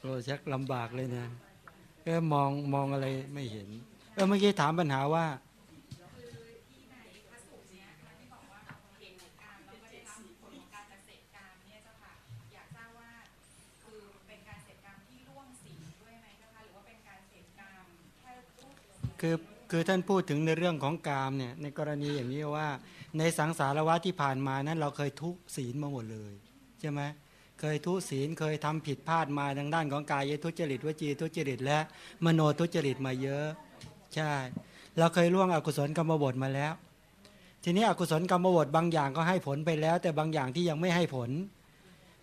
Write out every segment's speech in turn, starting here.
โอ้ชักลำบากเลยนะเออมองมองอะไรไม่เห็น เออเมื่อกี้ถามปัญหาว่าคือคือท่านพูดถึงในเรื่องของกามเนี่ยในกรณีอย่างนี้ว่า ในสังสารวัฏที่ผ่านมานั้น เราเคยทุกศีลมาหมดเลย ใช่ไหม เคยทุศีลเคยทำผิดพลาดมาทางด้านของกายทุจริตวจีทุจริตและมโนทุจริตมาเยอะ ใช่ เราเคยล่วงอกุศลกรรมบทมาแล้ว ทีนี้อกุศลกรรมบทบางอย่างก็ให้ผลไปแล้ว แต่บางอย่างที่ยังไม่ให้ผล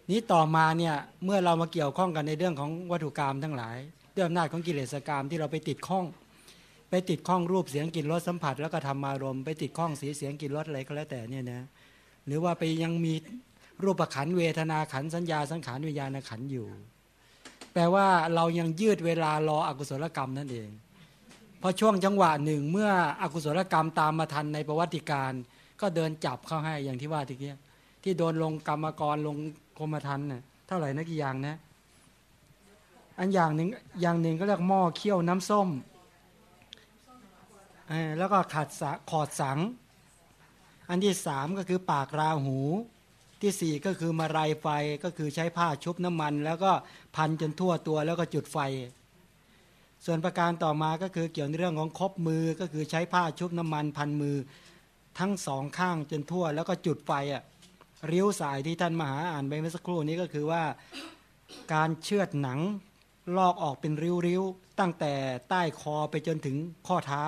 นี้ต่อมาเนี่ยเมื่อเรามาเกี่ยวข้องกันในเรื่องของวัตถุกรรมทั้งหลายด้วยอำนาจของกิเลสกรรมที่เราไปติดข้อง ไปติดข้องรูปเสียงกลิ่นรสสัมผัส แล้วก็ทำอารมไปติดข้องสีเสียงกลิ่นรสอะไรก็แล้วแต่เนี่ยนะหรือว่าไปยังมี รูปขันเวทนาขันสัญญาสังขารวิญญาณขันอยู่ แปลว่าเรายังยืดเวลารออกุศลกรรมนั่นเองพอช่วงจังหวะหนึ่งเมื่ออกุศลกรรมตามมาทันในประวัติการ ก็เดินจับเข้าให้อย่างที่ว่าทีเนี้ยที่โดนลงกรรมกรลงกรมทันเน่ยเท่าไหร่นักกี่อย่างนะอันอย่างหนึ่งอย่างหนึ่งก็เรียกหม้อเคี่ยวน้ำส้มแล้วก็ขัดสขอดสัง อันที่สามก็คือปากราหู ที่สี่ก็คือมารายไฟก็คือใช้ผ้าชุบน้ำมัน แล้วก็พันจนทั่วตัวแล้วก็จุดไฟ ส่วนประการต่อมาก็คือเกี่ยวในเรื่องของคบมือก็คือใช้ผ้าชุบน้ำมันพันมือ ทั้งสองข้างจนทั่ว แล้วก็จุดไฟอะริ้วสายที่ท่านมหาอ่านไปเมื่อสักครู่นี้ก็คือว่าการเชือดหนังลอกออกเป็นริ้วๆ ตั้งแต่ใต้คอไปจนถึงข้อเท้า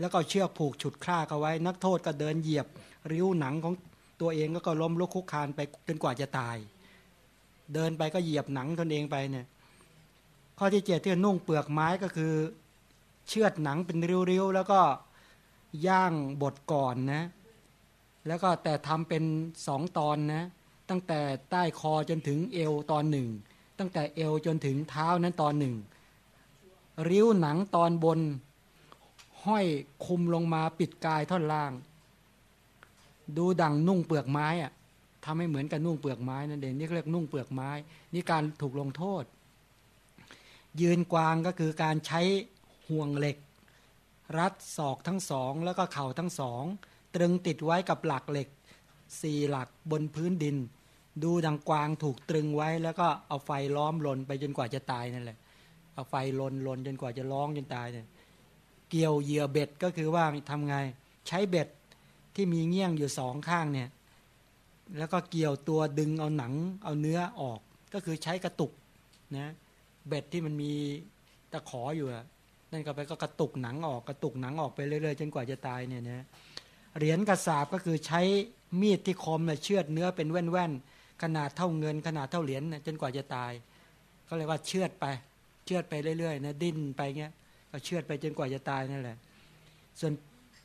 แล้วก็เชือกผูกฉุดคล้าเอาไว้ นักโทษก็เดินเหยียบ ริ้วหนังของ ตัวเองก็ล้มลุกคุกคานไปจนกว่าจะตาย เดินไปก็เหยียบหนังตนเองไปเนี่ย ข้อที่เจ็ดที่นุ่งเปลือกไม้ก็คือ เชือดหนังเป็นริ้วๆแล้วก็ย่างบดก่อนนะ แล้วก็แต่ทำเป็นสองตอนนะ ตั้งแต่ใต้คอจนถึงเอวตอนหนึ่ง ตั้งแต่เอวจนถึงเท้านั้นตอนหนึ่ง ริ้วหนังตอนบน ห้อยคุมลงมาปิดกายท่อนล่าง ดูดังนุ่งเปลือกไม้อะทำให้เหมือนกับนุ่งเปลือกไม้นั่นเองนี่เรียกนุ่งเปลือกไม้ นี่การถูกลงโทษ ยืนกวางก็คือการใช้ห่วงเหล็ก รัดศอกทั้งสองแล้วก็เข่าทั้งสอง ตรึงติดไว้กับหลักเหล็กสี่หลักบนพื้นดิน ดูดังกวางถูกตรึงไว้ แล้วก็เอาไฟล้อมลนไปจนกว่าจะตายนั่นแหละเอาไฟลนลนจนกว่าจะร้องจนตายเนี่ยเกี่ยวเหยื่อเบ็ดก็คือว่าทำไง ใช้เบ็ด ที่มีเงี้ยงอยู่สองข้างเนี่ยแล้วก็เกี่ยวตัวดึงเอาหนังเอาเนื้อออก ก็คือใช้กระตุกนะเบ็ดที่มันมีตะขออยู่นั่นก็ไปก็กระตุกหนังออกกระตุกหนังออกไปเรื่อยๆจนกว่าจะตายเนี่ยนะเหรียญกระสาบก็คือใช้มีดที่คมเนี่ยเชือดเนื้อเป็นแว่นๆขนาดเท่าเงินขนาดเท่าเหรียญจนกว่าจะตาย ก็เลยว่าเชือดไป เชือดไปเรื่อยๆนะดิ้นไปเงี้ยก็เชือดไปจนกว่าจะตายนั่นแหละ ส่วน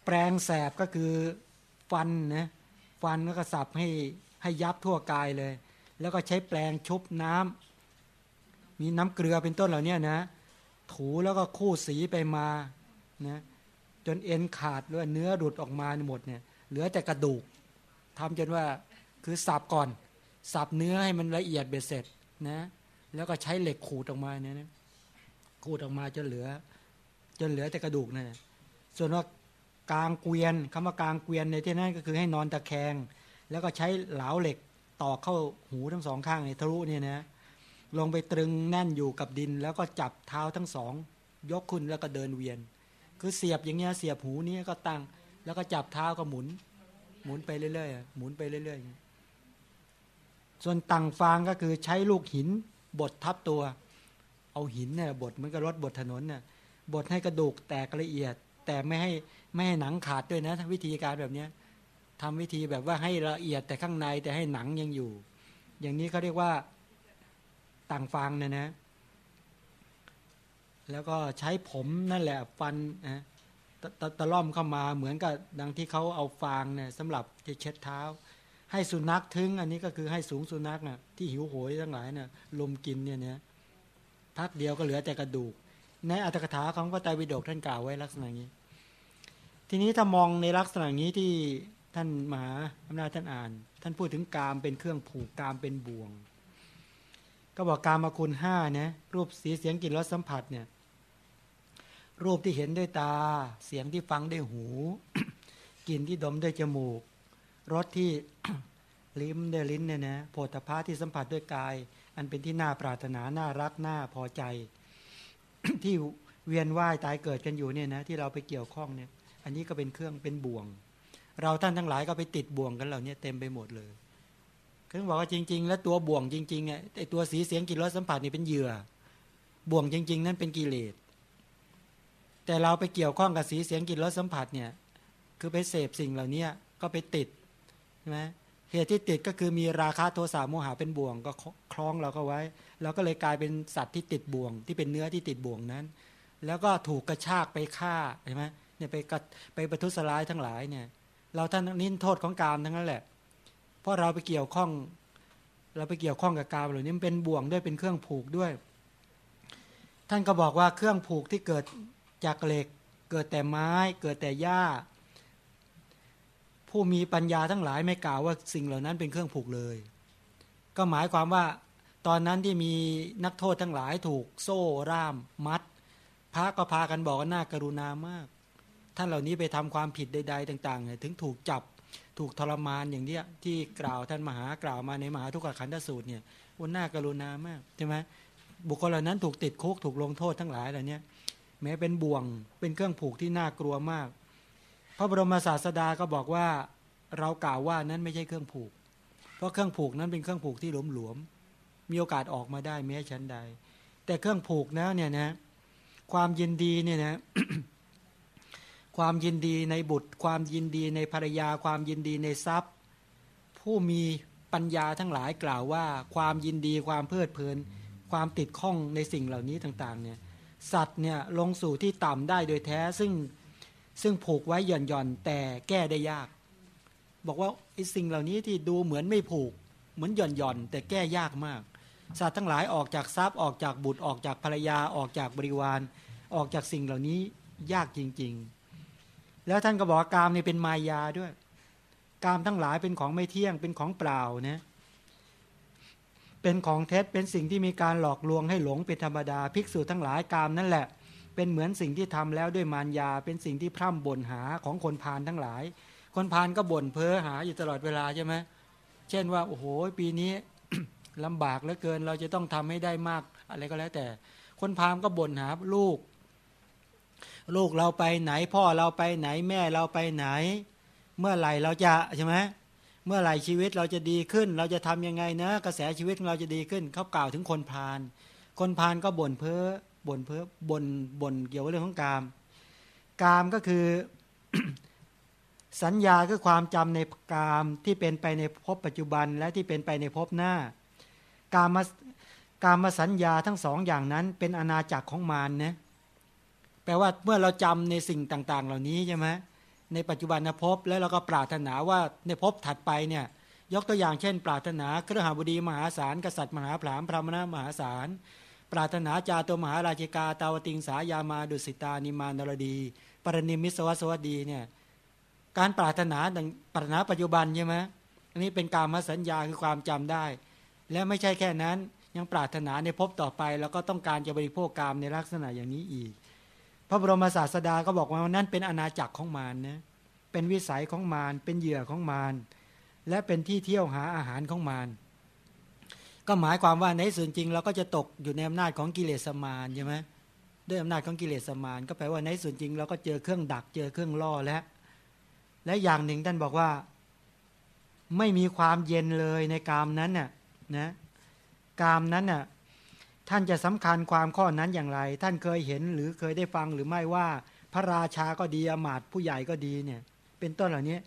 แปลงแสบก็คือ ฟันนะฟันก็สับให้ให้ยับทั่วกายเลย แล้วก็ใช้แปลงชุบน้ำมีน้ำเกลือเป็นต้นเหล่านี้นะ ถูแล้วก็คู่สีไปมานะจนเอ็นขาดหรือเนื้อหลุดออกมาหมดเนี่ยเหลือแต่กระดูกทำจนว่าคือสับก่อน สับเนื้อให้มันละเอียดเบ็ดเสร็จนะแล้วก็ใช้เหล็กขูดออกมาเนี่ยนะขูดออกมาจนเหลือ จนเหลือแต่กระดูกนั่นส่วนว่า กลางเกวียนคำว่ากลางเกวียนในที่นั้นก็คือให้นอนตะแคง แล้วก็ใช้เหลาเหล็กต่อเข้าหูทั้งสองข้างในทะลุเนี่ยนะลงไปตรึงแน่นอยู่กับดิน แล้วก็จับเท้าทั้งสอง ยกขึ้นแล้วก็เดินเวียน คือเสียบอย่างเงี้ยเสียบหูนี้ก็ตั้ง แล้วก็จับเท้าก็หมุน หมุนไปเรื่อยๆหมุนไปเรื่อยๆส่วนตังฟางก็คือใช้ลูกหินบดทับตัว เอาหินเนี่ยบดเหมือนกับรถบดถนนเนี่ยบดให้กระดูกแตกละเอียด แต่ไม่ให้ ไม่ให้หนังขาดด้วยนะวิธีการแบบนี้ทำวิธีแบบว่าให้ละเอียดแต่ข้างในแต่ให้หนังยังอยู่ อย่างนี้เขาเรียกว่าต่างฟางนะนะ แล้วก็ใช้ผมนั่นแหละฟันนะตะตะล่อมเข้ามาเหมือนกับดังที่เขาเอาฟางเนี่ยสำหรับจะเช็ดเท้า ให้สุนัขทึงอันนี้ก็คือให้สูงสุนัขนะ่ะที่หิวโหยทั้งหลายนะ่ะลมกินเนี่ยเนี่ยพักเดียวก็เหลือแต่กระดูก ในอัตถกถาของพระไตรปิฎกท่านกล่าวไว้ลักษณะนี้ ทีนี้ถ้ามองในลักษณะนี้ที่ท่านมหาอำนาจท่านอ่าน ท่านพูดถึงกามเป็นเครื่องผูกกามเป็นบ่วง ก็บอกกามาคุณห้านะรูปสีเสียงกลิ่นรสสัมผัสเนี่ยรูปที่เห็นด้วยตา เสียงที่ฟังด้วยหูกลิ่นที่ดมด้วยจมูกรสที่ลิ้มด้วยลิ้นเนี่ยนะโผฏฐาที่สัมผัสด้วยกาย อันเป็นที่น่าปรารถนาน่ารักน่าพอใจ ที่เวียนว่ายตายเกิดกันอยู่เนี่ยนะที่เราไปเกี่ยวข้องเนี่ย อันนี้ก็เป็นเครื่องเป็นบ่วง เราท่านทั้งหลายก็ไปติดบ่วงกันเหล่านี้เต็มไปหมดเลยคือบอกว่าจริง ๆ แล้วตัวบ่วงจริงๆไอ้ตัวสีเสียงกลิ่นรสสัมผัสนี่เป็นเหยื่อ บ่วงจริง ๆ นั้นเป็นกิเลสแต่เราไปเกี่ยวข้องกับสีเสียงกลิ่นรสสัมผัสเนี่ย คือไปเสพสิ่งเหล่านี้ก็ไปติดใช่ไหมเหตุที่ติดก็คือมีราคะโทสะโมหะเป็นบ่วง ก็คล้องเราก็ไว้เราก็เลยกลายเป็นสัตว์ที่ติดบ่วง ที่เป็นเนื้อที่ติดบ่วงนั้น แล้วก็ถูกกระชากไปฆ่าใช่ไหม เนี่ยไปกัดไปประทุษร้ายทั้งหลายเนี่ยเราท่านนินโทษของกามทั้งนั้นแหละ เพราะเราไปเกี่ยวข้อง เราไปเกี่ยวข้องกับกามเหล่านี้มันเป็นบ่วงด้วยเป็นเครื่องผูกด้วย ท่านก็บอกว่าเครื่องผูกที่เกิดจากเหล็ก เกิดแต่ไม้ เกิดแต่หญ้า ผู้มีปัญญาทั้งหลายไม่กล่าวว่าสิ่งเหล่านั้นเป็นเครื่องผูกเลย ก็หมายความว่า ตอนนั้นที่มีนักโทษทั้งหลายถูกโซ่ร่ามมัด พระก็พากันบอกว่าน่ากรุณามาก ท่านเหล่านี้ไปทำความผิดใด ๆ ต่างๆถึงถูกจับถูกทรมานอย่างเนี้ยที่กล่าวท่านมหากล่าวมาในมหาทุกขขันธสูตรเนี่ยวันน่ากรุณามากใช่ไหมบุคคลเหล่านั้นถูกติดคุกถูกลงโทษทั้งหลายเหล่านี้แม้เป็นบ่วงเป็นเครื่องผูกที่น่ากลัวมาก พระบรมศาสดาก็บอกว่าเรากล่าวว่านั้นไม่ใช่เครื่องผูก เพราะเครื่องผูกนั้นเป็นเครื่องผูกที่หลวมๆมีโอกาสออกมาได้แม้ชั้นใด แต่เครื่องผูกแล้วเนี่ยนะความยินดีเนี่ยนะ ความยินดีในบุตร ความยินดีในภรรยา ความยินดีในทรัพย์ ผู้มีปัญญาทั้งหลายกล่าวว่า ความยินดีความเพลิดเพลิน ความติดข้องในสิ่งเหล่านี้ต่างๆเนี่ยสัตว์เนี่ยลงสู่ที่ต่ำได้โดยแท้ซึ่งซึ่งผูกไว้หย่อนหย่อนแต่แก้ได้ยาก บอกว่าไอ้สิ่งเหล่านี้ที่ดูเหมือนไม่ผูก เหมือนหย่อนหย่อนแต่แก้ยากมาก สัตว์ทั้งหลายออกจากทรัพย์ออกจากบุตรออกจากภรรยาออกจากบริวาร ออกจากสิ่งเหล่านี้ยากจริง ๆ แล้วท่านก็บอกกามเนี่ยเป็นมายาด้วย กามทั้งหลายเป็นของไม่เที่ยงเป็นของเปล่านะเป็นของเท็จเป็นสิ่งที่มีการหลอกลวงให้หลงเป็นธรรมดาภิกษุทั้งหลายกามนั่นแหละ เป็นเหมือนสิ่งที่ทำแล้วด้วยมารยา เป็นสิ่งที่พร่ำบ่นหาของคนพานทั้งหลาย คนพานก็บ่นเพ้อหาอยู่ตลอดเวลาใช่ไหมเช่นว่าโอ้โหปีนี้ลำบากเหลือเกินเราจะต้องทำให้ได้มากอะไรก็แล้วแต่ คนพามก็บ่นหาลูก ลูกเราไปไหน พ่อเราไปไหนแม่เราไปไหน เมื่อไหร่เราจะใช่ไหมเมื่อไหร่ชีวิตเราจะดีขึ้น เราจะทํำยังไงนะ กระแสชีวิตของเราจะดีขึ้นเขากล่าวถึงคนพาลคนพาลก็บ่นเพ้อบ่นเพ้อบ่นบ่นเกี่ยวกับเรื่องของกาม กามก็คือสัญญาคือความจำในกามที่เป็นไปในภพปัจจุบันและที่เป็นไปในภพหน้า กามกามสัญญาทั้งสองอย่างนั้นเป็นอาณาจักรของมารนะ แปลว่าเมื่อเราจำในสิ่งต่าง ๆ เหล่านี้ใช่ไหมในปัจจุบันนภพแล้วเราก็ปรารถนาว่าในภพถัดไปเนี่ยยกตัวอย่างเช่น ปรารถนาเครือหาบดีมหาศาลกษัตริย์มหาพรามพระมณมหาศาลปรารถนาจาตัวมหาราชิกาตาวติงสายามาดุสิตานิมานรดีปรนิมิสวัสวัสดีเนี่ยการปรารถนาปรารถนาปัจจุบันใช่ไหมอันนี้เป็นการมสัญญาคือความจำได้ และไม่ใช่แค่นั้นยังปรารถนาในภพต่อไป แล้วก็ต้องการจะบริโภคกามในลักษณะอย่างนี้อีก พระบรมศาสดาก็บอกว่านั่นเป็นอาณาจักรของมารนะเป็นวิสัยของมารเป็นเหยื่อของมารและเป็นที่เที่ยวหาอาหารของมารก็หมายความว่าในส่วนจริงเราก็จะตกอยู่ในอำนาจของกิเลสมารใช่ไหมด้วยอำนาจของกิเลสมารก็แปลว่าในส่วนจริงเราก็เจอเครื่องดักเจอเครื่องล่อแล้วและอย่างหนึ่งท่านบอกว่า ไม่มีความเย็นเลยในกามนั้นน่ะนะกามนั้นน่ะ ท่านจะสำคัญความข้อนั้นอย่างไร ท่านเคยเห็นหรือเคยได้ฟังหรือไม่ว่า พระราชาก็ดีอมาตผู้ใหญ่ก็ดีเนี่ย เป็นต้นเหล่านี้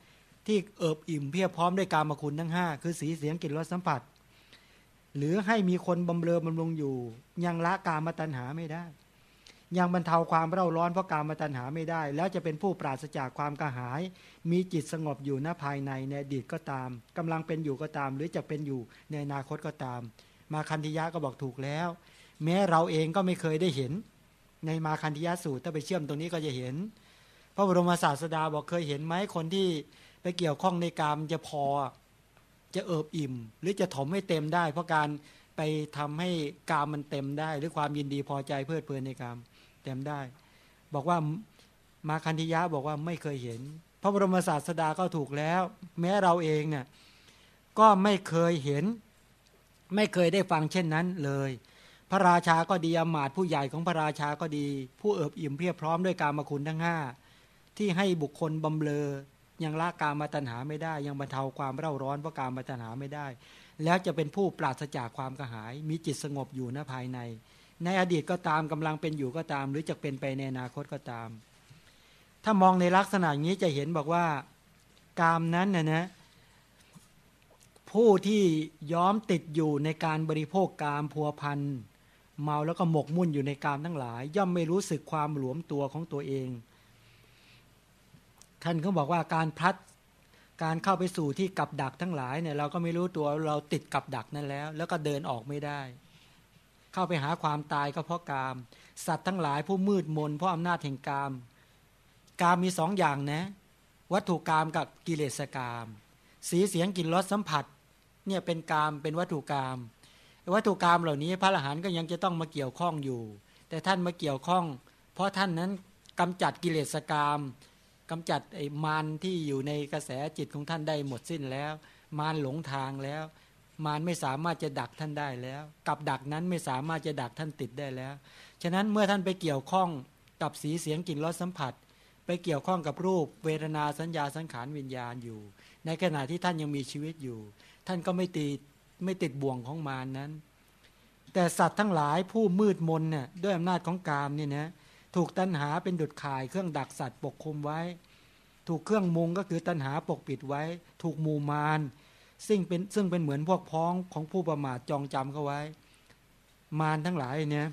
ที่เอิบอิ่มเพียบพร้อมด้วยการมคุณทั้งห้าคือสีเสียงกลิ่นรสสัมผัส หรือให้มีคนบำเรอบำรุงอยู่ ยังละกามตัณหาไม่ได้ ยังบรรเทาความเร่าร้อนเพราะกามตัณหาไม่ได้ แล้วจะเป็นผู้ปราศจากความกระหาย มีจิตสงบอยู่ณภายในในอดีตก็ตามกำลังเป็นอยู่ก็ตาม หรือจะเป็นอยู่ในอนาคตก็ตาม มาคันธิยะก็บอกถูกแล้ว แม้เราเองก็ไม่เคยได้เห็น ในมาคันธิยะสูตรถ้าไปเชื่อมตรงนี้ก็จะเห็น พระบรมศาสดาบอกเคยเห็นไหมคนที่ไปเกี่ยวข้องในกามจะพอจะเอิบอิ่ม หรือจะถมให้เต็มได้ เพราะการไปทำให้กามมันเต็มได้ หรือความยินดีพอใจเพลิดเพลินในกามเต็มได้ บอกว่ามาคันธิยะบอกว่าไม่เคยเห็น พระบรมศาสดาก็ถูกแล้ว แม้เราเองเนี่ยก็ไม่เคยเห็น ไม่เคยได้ฟังเช่นนั้นเลย พระราชาก็ดีอมาตผู้ใหญ่ของพระราชาก็ดี ผู้เอิบอิ่มเพียบพร้อมด้วยกามคุณทั้งห้าที่ให้บุคคลบำเลอยังละกามาตัญหาไม่ได้ ยังบรรเทาความเร่าร้อนเพราะกามาตัญหาไม่ได้ แล้วจะเป็นผู้ปราศจากความกระหาย มีจิตสงบอยู่ณภายใน ในอดีตก็ตามกำลังเป็นอยู่ก็ตาม หรือจะเป็นไปในอนาคตก็ตาม ถ้ามองในลักษณะนี้จะเห็นบอกว่ากามนั้นนะนะ ผู้ที่ย้อมติดอยู่ในการบริโภคกามพัวพันเมาแล้วก็หมกมุ่นอยู่ในกามทั้งหลาย ย่อมไม่รู้สึกความหลวมตัวของตัวเอง ท่านเขาบอกว่าการพลัดการเข้าไปสู่ที่กับดักทั้งหลายเนี่ยเราก็ไม่รู้ตัวเราติดกับดักนั้นแล้ว แล้วก็เดินออกไม่ได้ เข้าไปหาความตายก็เพราะกาม สัตว์ทั้งหลายผู้มืดมนเพราะอำนาจแห่งกาม กามมีสองอย่างนะ วัตถุกามกับกิเลสกาม สีเสียงกลิ่นรสสัมผัส เนี่ยเป็นกามเป็นวัตถุกามวัตถุกามเหล่านี้พระอรหันต์ก็ยังจะต้องมาเกี่ยวข้องอยู่ แต่ท่านมาเกี่ยวข้อง เพราะท่านนั้นกำจัดกิเลสกามกำจัดไอ้มารที่อยู่ในกระแสจิตของท่านได้หมดสิ้นแล้ว มารหลงทางแล้ว มารไม่สามารถจะดักท่านได้แล้ว กับดักนั้นไม่สามารถจะดักท่านติดได้แล้ว ฉะนั้นเมื่อท่านไปเกี่ยวข้องกับสีเสียงกลิ่นรสสัมผัส ไปเกี่ยวข้องกับรูปเวทนาสัญญาสังขารวิญญาณอยู่ ในขณะที่ท่านยังมีชีวิตอยู่ ท่านก็ไม่ติดไม่ติดบ่วงของมารนั้น แต่สัตว์ทั้งหลายผู้มืดมนเนี่ยด้วยอำนาจของกามเนี่ยนะถูกตัณหาเป็นดุดข่ายเครื่องดักสัตว์ปกคุมไว้ ถูกเครื่องมุงก็คือตัณหาปกปิดไว้ ถูกมูมานซึ่งเป็นซึ่งเป็นเหมือนพวกพ้องของผู้ประมาทจองจำเขาไว้ มารทั้งหลายเนี่ย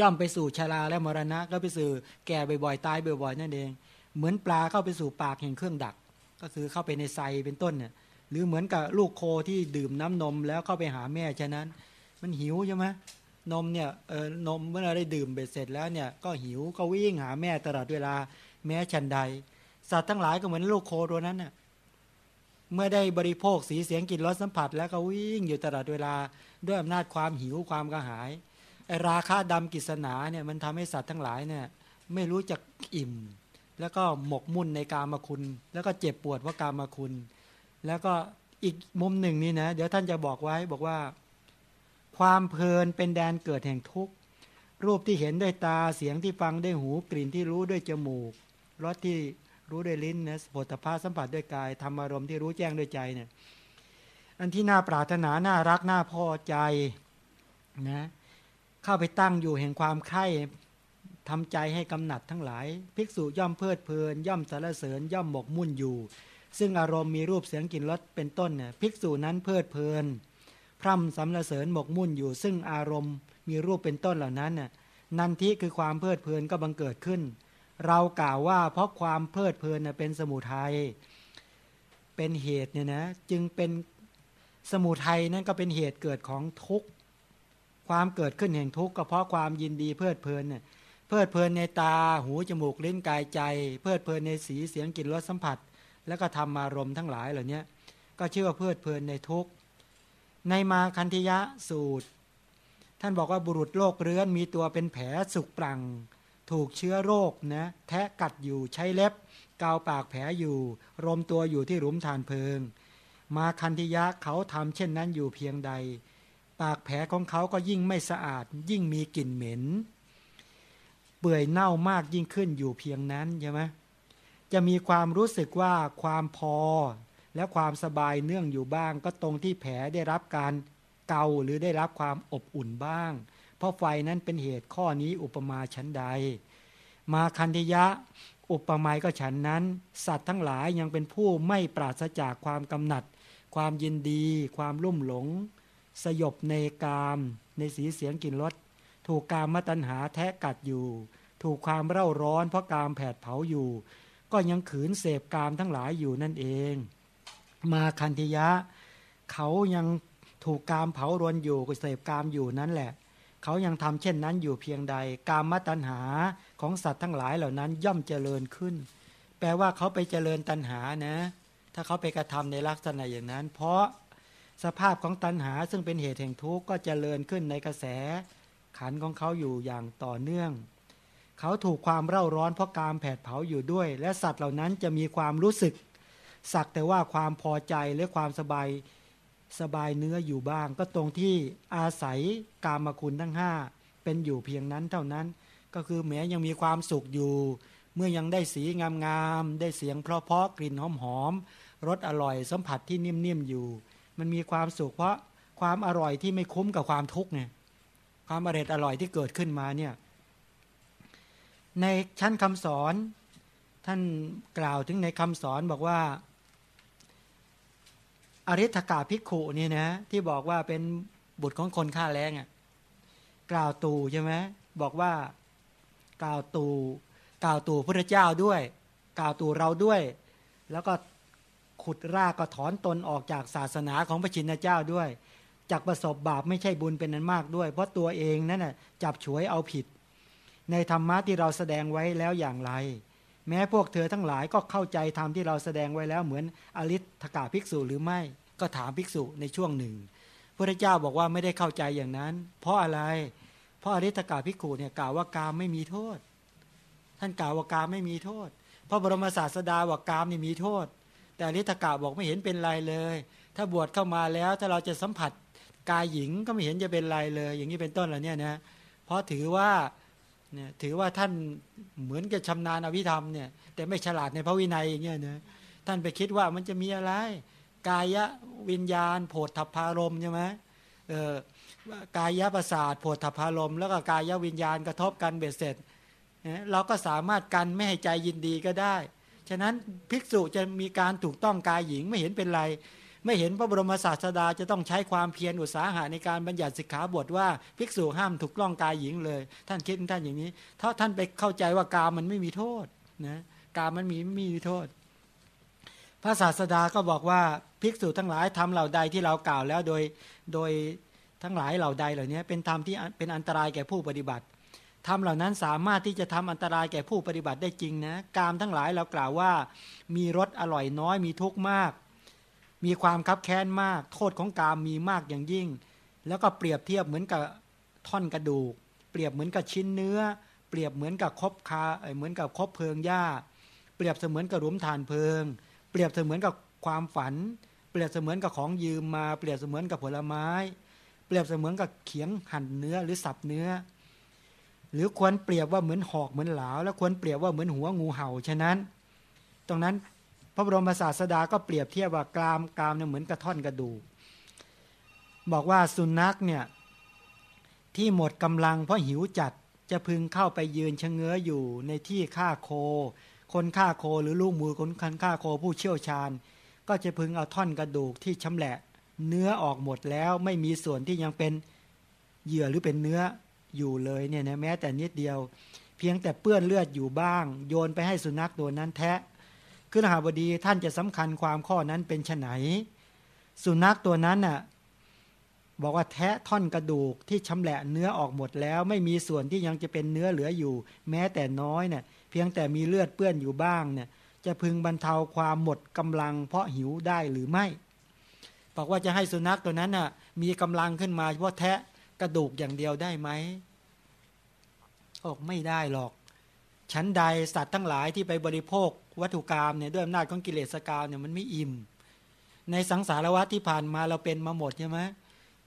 ย่อมไปสู่ชาราและมรณะ ก็ไปสู่แก่บ่อยๆตายบ่อยๆนั่นเอง เหมือนปลาเข้าไปสู่ปากแห่งเครื่องดัก ก็คือเข้าไปในไซเป็นต้นเนี่ย หรือเหมือนกับลูกโคที่ดื่มน้ำนมแล้วเข้าไปหาแม่ฉะนั้น มันหิวใช่ไหมนมเนี่ยเออนมเมื่อเราได้ดื่มเบ็ดเสร็จแล้วเนี่ยก็หิวก็วิ่งหาแม่ตลอดเวลาแม้ชันใด สัตว์ทั้งหลายก็เหมือนลูกโคตัวนั้นเน่ยเมื่อได้บริโภคสีเสียงกลิ่นรสสัมผัส แล้วก็วิ่งอยู่ตลอดเวลาด้วยอำนาจความหิวความกระหายไอราคาดำกิศนาเนี่ยมันทำให้สัตว์ทั้งหลายเนี่ยไม่รู้จักอิ่ม แล้วก็หมกมุ่นในกามคุณ แล้วก็เจ็บปวดเพราะกามคุณ แล้วก็อีกมุมหนึ่งนี่นะ เดี๋ยวท่านจะบอกไว้บอกว่า ความเพลินเป็นแดนเกิดแห่งทุกข์ รูปที่เห็นด้วยตาเสียงที่ฟังด้วยหูกลิ่นที่รู้ด้วยจมูกรสที่รู้ด้วยลิ้นนะโผฏฐาสัมผัสด้วยกายธรรมารมณ์ที่รู้แจ้งด้วยใจเนี่ยอันที่น่าปรารถนาน่ารักน่าพอใจนะเข้าไปตั้งอยู่แห่งความใคร่ทำใจให้กำหนัดทั้งหลาย ภิกษุย่อมเพลิดเพลิน ย่อมสารเสริญย่อมหมกมุ่นอยู่ ซึ่งอารมณ์มีรูปเสียงกลิ่นรสเป็นต้นเนี่ยภิกษุนั้นเพลิดเพลิน พร่ำสำรเสริญหมกมุ่นอยู่ ซึ่งอารมณ์มีรูปเป็นต้นเหล่านั้นน่ะนันทิคือความเพลิดเพลินก็บังเกิดขึ้น เรากล่าวว่าเพราะความเพลิดเพลินเป็นสมุทัยเป็นเหตุเนี่ยนะจึงเป็นสมุทัยนั่นก็เป็นเหตุเกิดของทุกข์ ความเกิดขึ้นแห่งทุกข์ก็เพราะความยินดีเพลิดเพลินเนี่ยเพลิดเพลินในตาหูจมูกลิ้นกายใจ เพลิดเพลินในสีเสียงกลิ่นรสสัมผัส แล้วก็ทำมารมทั้งหลายเหล่านี้ก็ชื่อว่าเพลิดเพลินในทุกในมาคันธยะสูตร ท่านบอกว่าบุรุษโรคเรื้อนมีตัวเป็นแผลสุกปรัง ถูกเชื้อโรคนะแทะกัดอยู่ใช้เล็บกาวปากแผลอยู่รมตัวอยู่ที่หลุมฐานเพลิง มาคันธยะเขาทำเช่นนั้นอยู่เพียงใด ปากแผลของเขาก็ยิ่งไม่สะอาด ยิ่งมีกลิ่นเหม็น เปื่อยเน่ามากยิ่งขึ้นอยู่เพียงนั้นใช่ไหม จะมีความรู้สึกว่าความพอ และความสบายเนื่องอยู่บ้าง ก็ตรงที่แผลได้รับการเกาหรือได้รับความอบอุ่นบ้าง เพราะไฟนั้นเป็นเหตุข้อนี้อุปมาชั้นใด มาคันธยะ อุปมาก็ฉันนั้น สัตว์ทั้งหลายยังเป็นผู้ไม่ปราศจากความกำหนัด ความยินดี ความลุ่มหลง สยบในกาม ในสีเสียงกลิ่นรสถูกกามมตัญหาแทะกัดอยู่ ถูกความเร่าร้อนเพราะกามแผดเผาอยู่ ก็ยังขืนเสพกามทั้งหลายอยู่นั่นเอง มาคันธิยะ เขายังถูกกามเผารวนอยู่เสพกามอยู่นั้นแหละ เขายังทำเช่นนั้นอยู่เพียงใด กามตัณหาของสัตว์ทั้งหลายเหล่านั้นย่อมเจริญขึ้น แปลว่าเขาไปเจริญตัณหานะ ถ้าเขาไปกระทำในลักษณะอย่างนั้น เพราะสภาพของตัณหาซึ่งเป็นเหตุแห่งทุกข์ก็เจริญขึ้นในกระแสขันของเขาอยู่อย่างต่อเนื่อง เขาถูกความเร่าร้อนเพราะการแผดเผาอยู่ด้วย และสัตว์เหล่านั้นจะมีความรู้สึก สักแต่ว่าความพอใจและความสบายสบายเนื้ออยู่บ้าง ก็ตรงที่อาศัยกามคุณทั้งห้าเป็นอยู่เพียงนั้นเท่านั้น ก็คือแม้ยังมีความสุขอยู่ เมื่อยังได้สีงามๆได้เสียงเพราะๆกลิ่นหอมๆรสอร่อยสัมผัสที่นิ่มๆอยู่ มันมีความสุขเพราะความอร่อยที่ไม่คุ้มกับความทุกข์เนี่ยความอร่อยอร่อยที่เกิดขึ้นมาเนี่ย ในชั้นคำสอน ท่านกล่าวถึงในคำสอนบอกว่า อริธกาภิกขุนี่นะที่บอกว่าเป็นบุตรของคนฆ่าแรงอะกล่าวตูใช่ไหมบอกว่ากล่าวตูกล่าวตูพระเจ้าด้วย กล่าวตูเราด้วย แล้วก็ขุดรากก็ถอนตนออกจากศาสนาของพระชินเจ้าด้วยจากประสบบาปไม่ใช่บุญเป็นนั้นมากด้วย เพราะตัวเองนั่นน่ะจับฉวยเอาผิด ในธรรมะที่เราแสดงไว้แล้วอย่างไร แม้พวกเธอทั้งหลายก็เข้าใจธรรมที่เราแสดงไว้แล้วเหมือนอริธกาภิกษุหรือไม่ก็ถามภิกษุในช่วงหนึ่งพระเจ้าบอกว่าไม่ได้เข้าใจอย่างนั้น เพราะอะไร เพราะอริธกาภิกษุเนี่ยกล่าวว่ากามไม่มีโทษ ท่านกล่าวว่ากามไม่มีโทษ พระบรมศาสดาว่ากามนี่มีโทษ แต่อริธกะบอกไม่เห็นเป็นไรเลย ถ้าบวชเข้ามาแล้วถ้าเราจะสัมผัสกายหญิงก็ไม่เห็นจะเป็นไรเลย อย่างนี้เป็นต้นเหล่านี้นะเพราะถือว่า เนี่ยถือว่าท่านเหมือนกับชำนาญอภิธรรมเนี่ยแต่ไม่ฉลาดในพระวินัยอย่างเงี้ยนะท่านไปคิดว่ามันจะมีอะไร กายวิญญาณ โผฏฐพารมใช่ไหมเออกายประสาทโผฏฐพารมแล้วก็กายวิญญาณกระทบกันเบ็ดเสร็จเราก็สามารถกันไม่ให้ใจยินดีก็ได้ ฉะนั้นภิกษุจะมีการถูกต้องกายหญิงไม่เห็นเป็นไร ไม่เห็นพระบรมศาสดาจะต้องใช้ความเพียรอุตสาหะในการบัญญัติสิกขาบทว่าภิกษุห้ามถูกต้องกายหญิงเลย ท่านคิดท่านอย่างนี้ ถ้าท่านไปเข้าใจว่ากามันไม่มีโทษนะกามันมีไม่มีโทษ พระศาสดาก็บอกว่าภิกษุทั้งหลายทำเหล่าใดที่เรากล่าวแล้วโดยโดยทั้งหลายเหล่าใดเหล่านี้เป็นธรรมที่เป็นอันตรายแก่ผู้ปฏิบัติทำเหล่านั้นสามารถที่จะทำอันตรายแก่ผู้ปฏิบัติได้จริงนะกามทั้งหลายเรากล่าวว่า มีรสอร่อยน้อยมีทุกข์มาก มีความคับแค้นมาก โทษของกามมีมากอย่างยิ่ง แล้วก็เปรียบเทียบเหมือนกับท่อนกระดูก เปรียบเหมือนกับชิ้นเนื้อ เปรียบเหมือนกับคบคาเหมือนกับคบเพลิงหญ้า เปรียบเสมือนกับรุมฐานเพลิง เปรียบเสมือนกับความฝัน เปรียบเสมือนกับของยืมมา เปรียบเสมือนกับผลไม้ เปรียบเสมือนกับเขียงหั่นเนื้อหรือสับเนื้อ หรือควรเปรียบว่าเหมือนหอกเหมือนหลาแล้วควรเปรียบว่าเหมือนหัวงูเห่าฉะนั้น ตรงนั้น พระบรมศาสดาก็เปรียบเทียบว่ากรามกรามเนี่ยเหมือนกระท่อนกระดูกบอกว่าสุนัขเนี่ยที่หมดกำลังเพราะหิวจัดจะพึงเข้าไปยืนชะเง้ออยู่ในที่ฆ่าโค คนฆ่าโคหรือลูกมือคนคันฆ่าโคผู้เชี่ยวชาญ ก็จะพึงเอาท่อนกระดูกที่ชำแหละ เนื้อออกหมดแล้วไม่มีส่วนที่ยังเป็นเหยื่อหรือเป็นเนื้ออยู่เลยเนี่ยนะแม้แต่นิดเดียว เพียงแต่เปื้อนเลือดอยู่บ้าง โยนไปให้สุนัขตัวนั้นแทะ คือหาบดีท่านจะสำคัญความข้อนั้นเป็นไฉนสุนัขตัวนั้นน่ะบอกว่าแทะท่อนกระดูกที่ชำแหละเนื้อออกหมดแล้ว ไม่มีส่วนที่ยังจะเป็นเนื้อเหลืออยู่ แม้แต่น้อยเนี่ยเพียงแต่มีเลือดเปื้อนอยู่บ้างเนี่ยจะพึงบรรเทาความหมดกำลังเพราะหิวได้หรือไม่ บอกว่าจะให้สุนัขตัวนั้นน่ะมีกำลังขึ้นมาเพราะแทะกระดูกอย่างเดียวได้ไหมอกไม่ได้หรอก ชั้นใดสัตว์ทั้งหลายที่ไปบริโภค วัตถุกรรมเนี่ยด้วยอำนาจของกิเลสกรรมเนี่ยมันไม่อิ่ม ในสังสารวัฏที่ผ่านมาเราเป็นมาหมดใช่ไหม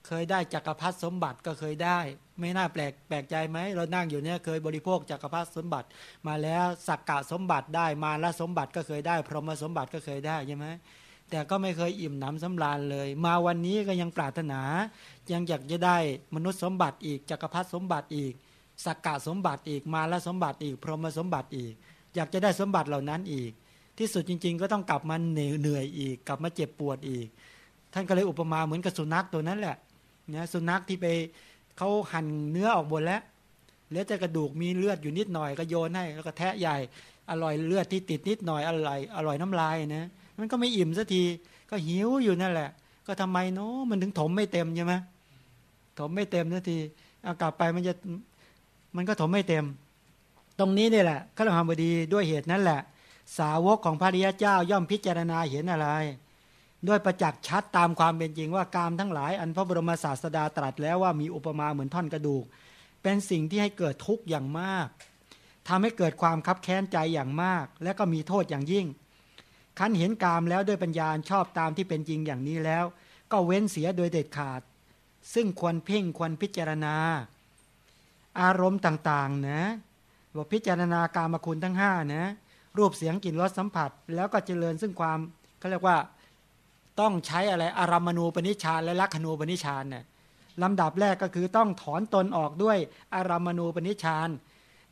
เคยได้จักรพรรดิสมบัติก็เคยได้ ไม่น่าแปลกแปลกใจไหมเรานั่งอยู่เนี่ยเคยบริโภคจักรพรรดิสมบัติ มาแล้วสักกะสมบัติได้มาละสมบัติก็เคยได้ พรหมสมบัติก็เคยได้ใช่ไหมแต่ก็ไม่เคยอิ่มหนำสำราญเลย มาวันนี้ก็ยังปรารถนา ยังอยากจะได้มนุษย์สมบัติอีกจักรพรรดิสมบัติอีกสักกะสมบัติอีกมาละสมบัติอีก พรหมสมบัติอีก อยากจะได้สมบัติเหล่านั้นอีก ที่สุดจริง ๆ ก็ต้องกลับมาเหนื่อยอีก กลับมาเจ็บปวดอีก ท่านก็เลยอุปมาเหมือนกับสุนัขตัวนั้นแหละนะสุนัขที่ไปเขาหั่นเนื้อออกหมดแล้วเหลือแต่กระดูกมีเลือดอยู่นิดหน่อยก็โยนให้แล้วก็แทะใหญ่ อร่อยเลือดที่ติดนิดหน่อยอร่อยอร่อยน้ำลายนะมันก็ไม่อิ่มสักทีก็หิวอยู่นั่นแหละ ก็ทำไมเนาะมันถึงถมไม่เต็มใช่ไหมถมไม่เต็มสักทีเอากลับไปมันจะมันก็ถมไม่เต็ม ตรงนี้นี่แหละข้าราชบดีด้วยเหตุนั้นแหละ สาวกของพระริยเจ้าย่อมพิจารณาเห็นอะไร ด้วยประจักษ์ชัดตามความเป็นจริงว่ากามทั้งหลายอันพระบรมศาสดาตรัสแล้วว่ามีอุปมาเหมือนท่อนกระดูก เป็นสิ่งที่ให้เกิดทุกข์อย่างมากทำให้เกิดความคับแค้นใจอย่างมาก และก็มีโทษอย่างยิ่งคันเห็นกามแล้วด้วยปัญญาชอบตามที่เป็นจริงอย่างนี้แล้ว ก็เว้นเสียโดยเด็ดขาด ซึ่งควรเพ่งควรพิจารณา อารมณ์ต่างๆนะ ว่าพิจารณาการมาคุณทั้งห้านะรูปเสียงกลิ่นรสสัมผัส แล้วก็เจริญซึ่งความเขาเรียกว่าต้องใช้อะไรอารามณูปนิชานและลักขณูปนิชานเนี่ยลำดับแรกก็คือต้องถอนตนออกด้วยอารามณูปนิชาน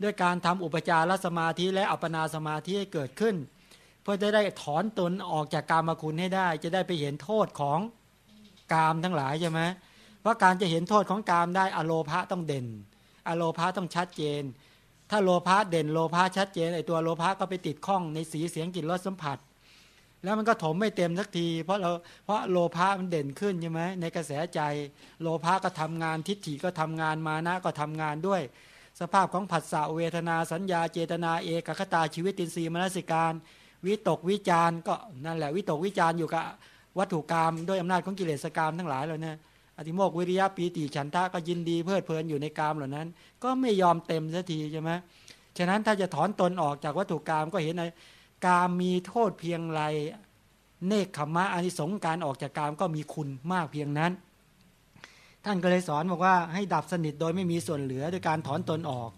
ด้วยการทำอุปจารสมาธิและอัปปนาสมาธิให้เกิดขึ้น เพื่อจะได้ถอนตนออกจากกามคุณให้ได้ จะได้ไปเห็นโทษของกามทั้งหลายใช่ไหมเพราะการจะเห็นโทษของกามได้อโลภะต้องเด่น อโลภะต้องชัดเจน ถ้าโลภะเด่นโลภะชัดเจนไอตัวโลภะก็ไปติดข้องในสีเสียงกลิ่นรสสัมผัส แล้วมันก็ถมไม่เต็มสักที เพราะเราเพราะโลภะมันเด่นขึ้นใช่ไหมในกระแสใจ โลภะก็ทำงานทิฏฐิก็ทำงานมานะก็ทำงานด้วย สภาพของผัสสะเวทนาสัญญาเจตนาเอกคตาชีวิตินทรีย์มนสิการวิตกวิจารก็นั่นแหละวิตกวิจารอยู่กับวัตถุกรรมด้วยอำนาจของกิเลสกรรมทั้งหลายเล่านี้ อธิโมกวิริยะปีติฉันทะก็ยินดีเพลิดเพลินอยู่ในกรรมเหล่านั้น ก็ไม่ยอมเต็มสักทีใช่ไหมฉะนั้นถ้าจะถอนตนออกจากวัตถุกรรมก็เห็นในกามมีโทษเพียงไรเนคขมะอานิสงส์การออกจากกามก็มีคุณมากเพียงนั้น ท่านก็เลยสอนบอกว่าให้ดับสนิทโดยไม่มีส่วนเหลือโดยการถอนตนออก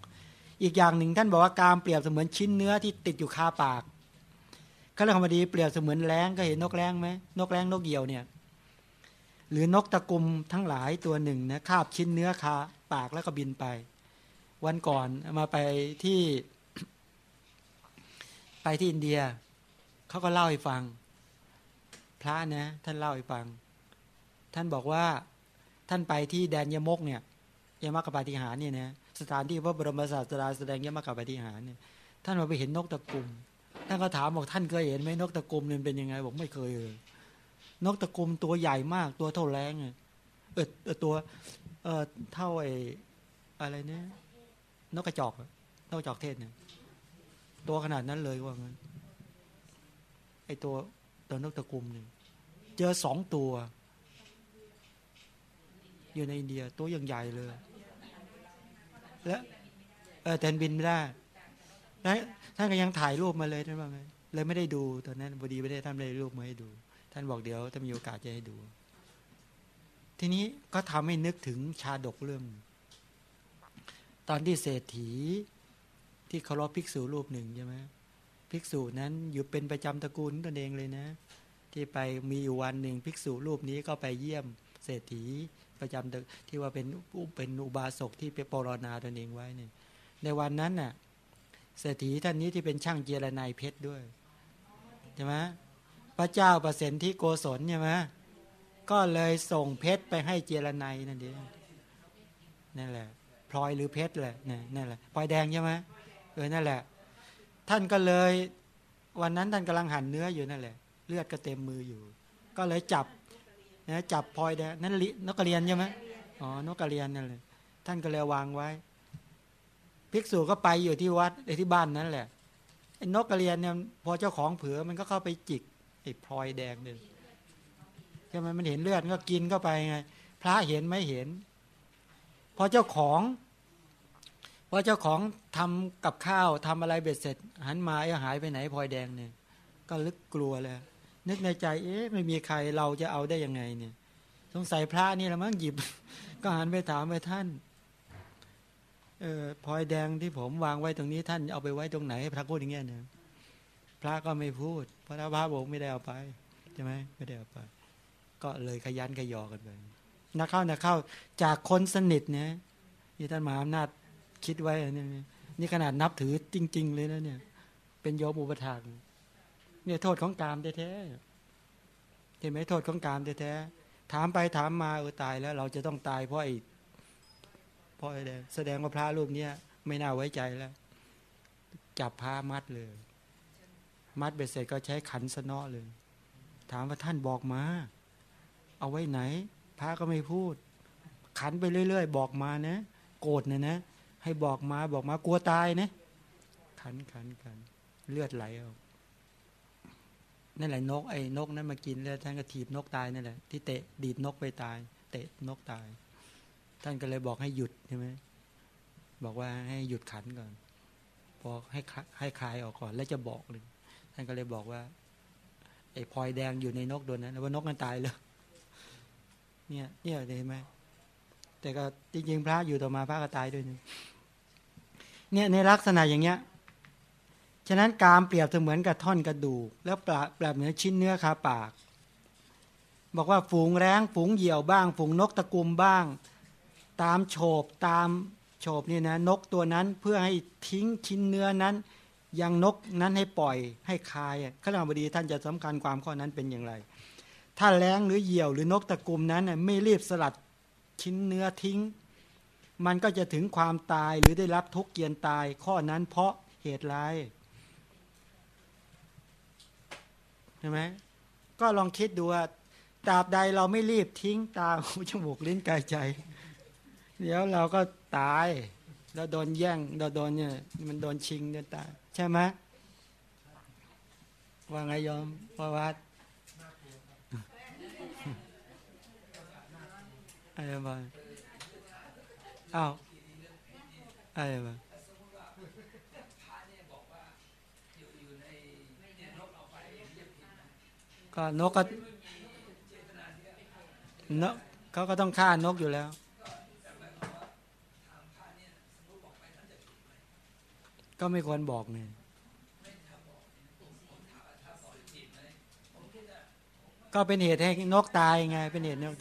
อีกอย่างหนึ่งท่านบอกว่ากามเปรียบเสมือนชิ้นเนื้อที่ติดอยู่คาปากก็เลยคำดีเปรียบเสมือนแรงก็เห็นนกแรงไหมนกแรงนกเหยี่ยวเนี่ย หรือนกตะกุมทั้งหลายตัวหนึ่งนะคาบชิ้นเนื้อคาปากแล้วก็บินไป วันก่อนมาไปที่ ไปที่อินเดียเขาก็เล่าให้ฟัง พระนะ ท่านเล่าให้ฟัง ท่านบอกว่าท่านไปที่แดนยมกเนี่ยยมกปาฏิหารเนี่ยนะสถานที่พระบรมศาสดาแสดงยมกปาฏิหารเนี่ยท่านมาไปเห็นนกตะกุมท่านก็ถามบอกท่านเคยเห็นไหมนกตะกุมเนี่ยเป็นยังไงบอกไม่เคยเลย นกตะกุมตัวใหญ่มาก ตัวเท่าแรงเออตัว เออเท่าไออะไรเนี่ยนกกระจอกนกกระจอกเทศเนี่ยตัวขนาดนั้นเลยว่างั้นไอตัวตัวนกตะกุมหนึ่งเจอสองตัว อยู่ในอินเดียตัวยังใหญ่เลย แล้วเออแทนบินไม่ได้แล้วท่านก็ยังถ่ายรูปมาเลยท่านว่าไงเลยไม่ได้ดูตอนนั้นพอดีไม่ได้ท่านเลยรูปมาให้ดู ท่านบอกเดี๋ยวถ้ามีโอกาสจะให้ดู ทีนี้ก็ทำให้นึกถึงชาดกเรื่อง ตอนที่เศรษฐีที่เคารพภิกษุรูปหนึ่งใช่ไหมภิกษุนั้นอยู่เป็นประจำตระกูลตนเองเลยนะ ที่ไปมีอยู่วันหนึ่งภิกษุรูปนี้ก็ไปเยี่ยมเศรษฐีประจำที่ว่าเป็นเป็นอุบาสกที่ไปปรนาตนเองไว้เนี่ยในวันนั้นน่ะเศรษฐีท่านนี้ที่เป็นช่างเจรนายเพชรด้วยใช่ไหม พระเจ้าประสิทธิโกศลใช่ไหมก็เลยส่งเพชรไปให้เจรนายนั่นเองนั่นแหละพลอยหรือเพชรแหละนั่นแหละพลอยแดงใช่ไหมเออนั่นแหละ ท่านก็เลย วันนั้นท่านกำลังหั่นเนื้ออยู่นั่นแหละ เลือดก็เต็มมืออยู่ ก็เลยจับนะจับพลอยแดงนั่นลินกกระเรียนใช่ไหมอ๋อนกกระเรียนนั่นเลยท่านก็เลยวางไว้ ภิกษุก็ไปอยู่ที่วัดในที่บ้านนั้นแหละนกกระเรียนเนี่ยพอเจ้าของเผือมันก็เข้าไปจิก ไอ้พลอยแดงเนี่ยใช่ไหมมันเห็นเลือดก็กินเข้าไปไง พระเห็นไม่เห็น พอเจ้าของพอเจ้าของทำกับข้าวทำอะไรเบ็ดเสร็จ หันมาไอ้หายไปไหนพลอยแดงเนี่ย ก็ลึกกลัวเลยนึกในใจ เอ๊ะไม่มีใครเราจะเอาได้ยังไงเนี่ย สงสัยพระนี่ละมั้งหยิบ ก็หันไปถามไปท่านเออพลอยแดงที่ผมวางไว้ตรงนี้ท่านเอาไปไว้ตรงไหนพระพูดอย่างเงี้ยเนี่ย พระก็ไม่พูด เพราะพระบอกไม่ได้เอาไปใช่ไหมไม่ได้เอาไป ก็เลยขยันขยอกันไปนักเข้านักเข้าจากคนสนิทเนี่ยที่ท่านมหาอำนาจคิดไว้เนี่ยนี่ขนาดนับถือจริง ๆ เลยนะเนี่ย เป็นโยมอุปถากเนี่ยโทษของกามแท้ๆเห็นไหมโทษของกามแท้ๆถามไปถามมาเออตายแล้ว เราจะต้องตายเพราะไอ้เพราะอะไรแสดงว่าพระรูปเนี้ยไม่น่าไว้ใจแล้ว จับพามัดเลย มัดเบ็ดเสร็จก็ใช้ขันสนอเลย ถามว่าท่านบอกมา เอาไว้ไหน พระก็ไม่พูด ขันไปเรื่อย ๆ บอกมานะ โกรธนะนะ ให้บอกมาบอกมากลัวตายนะขันขันขันเลือดไหลออกนั่นแหละนกไอ้นกนั้นมากินแล้วท่านก็ถีบนกตายนั่นแหละที่เตะดีดนกไปตาย เตะนกตาย ท่านก็เลยบอกให้หยุดใช่ไหมบอกว่าให้หยุดขันก่อนบอกให้ให้คลายออกก่อน แล้วจะบอกเลย ท่านก็เลยบอกว่าไอ้พลอยแดงอยู่ในนกโดนนั้นว่านกมันตายเลยเนี่ยเนี่ยเห็นไหมแต่ก็จริงๆพระอยู่ต่อมาพระก็ตายด้วยเนี่ยในลักษณะอย่างเงี้ยฉะนั้นกามเปรียบเสมือนกับท่อนกระดูก แล้วปลาแบบเหมือนชิ้นเนื้อคาปาก บอกว่าฝูงแร้งฝูงเหยี่ยวบ้าง ฝูงนกตะกุมบ้าง ตามโฉบตามโฉบเนี่ยนะนกตัวนั้นเพื่อให้ทิ้งชิ้นเนื้อนั้น ยังนกนั้นให้ปล่อยให้คายข้าราชบดีท่านจะสำคัญความข้อนั้นเป็นอย่างไร ถ้าแรงหรือเหยี่ยวหรือนกตะกุมนั้นไม่รีบสลัดชิ้นเนื้อทิ้ง มันก็จะถึงความตายหรือได้รับทุกข์เกียนตายข้อนั้นเพราะเหตุไรใช่ไหมก็ลองคิดดูว่าตราบใดเราไม่รีบทิ้งตาหูจมูกลิ้นกายใจ เดี๋ยวเราก็ตายเราโดนแย่งเราโดนเนี่ยมันโดนชิงเนี่ยตาย ช่ไหมว่าไงยอมว่าวัดอะไรบ้างอ้าวอะไรบ้างก็นกก็นกเขาก็ต้องฆ่านกอยู่แล้ว ก็ไม่ควรบอกเนี่ยก็เป็นเหตุให้นกตายไง เป็นเหตุนก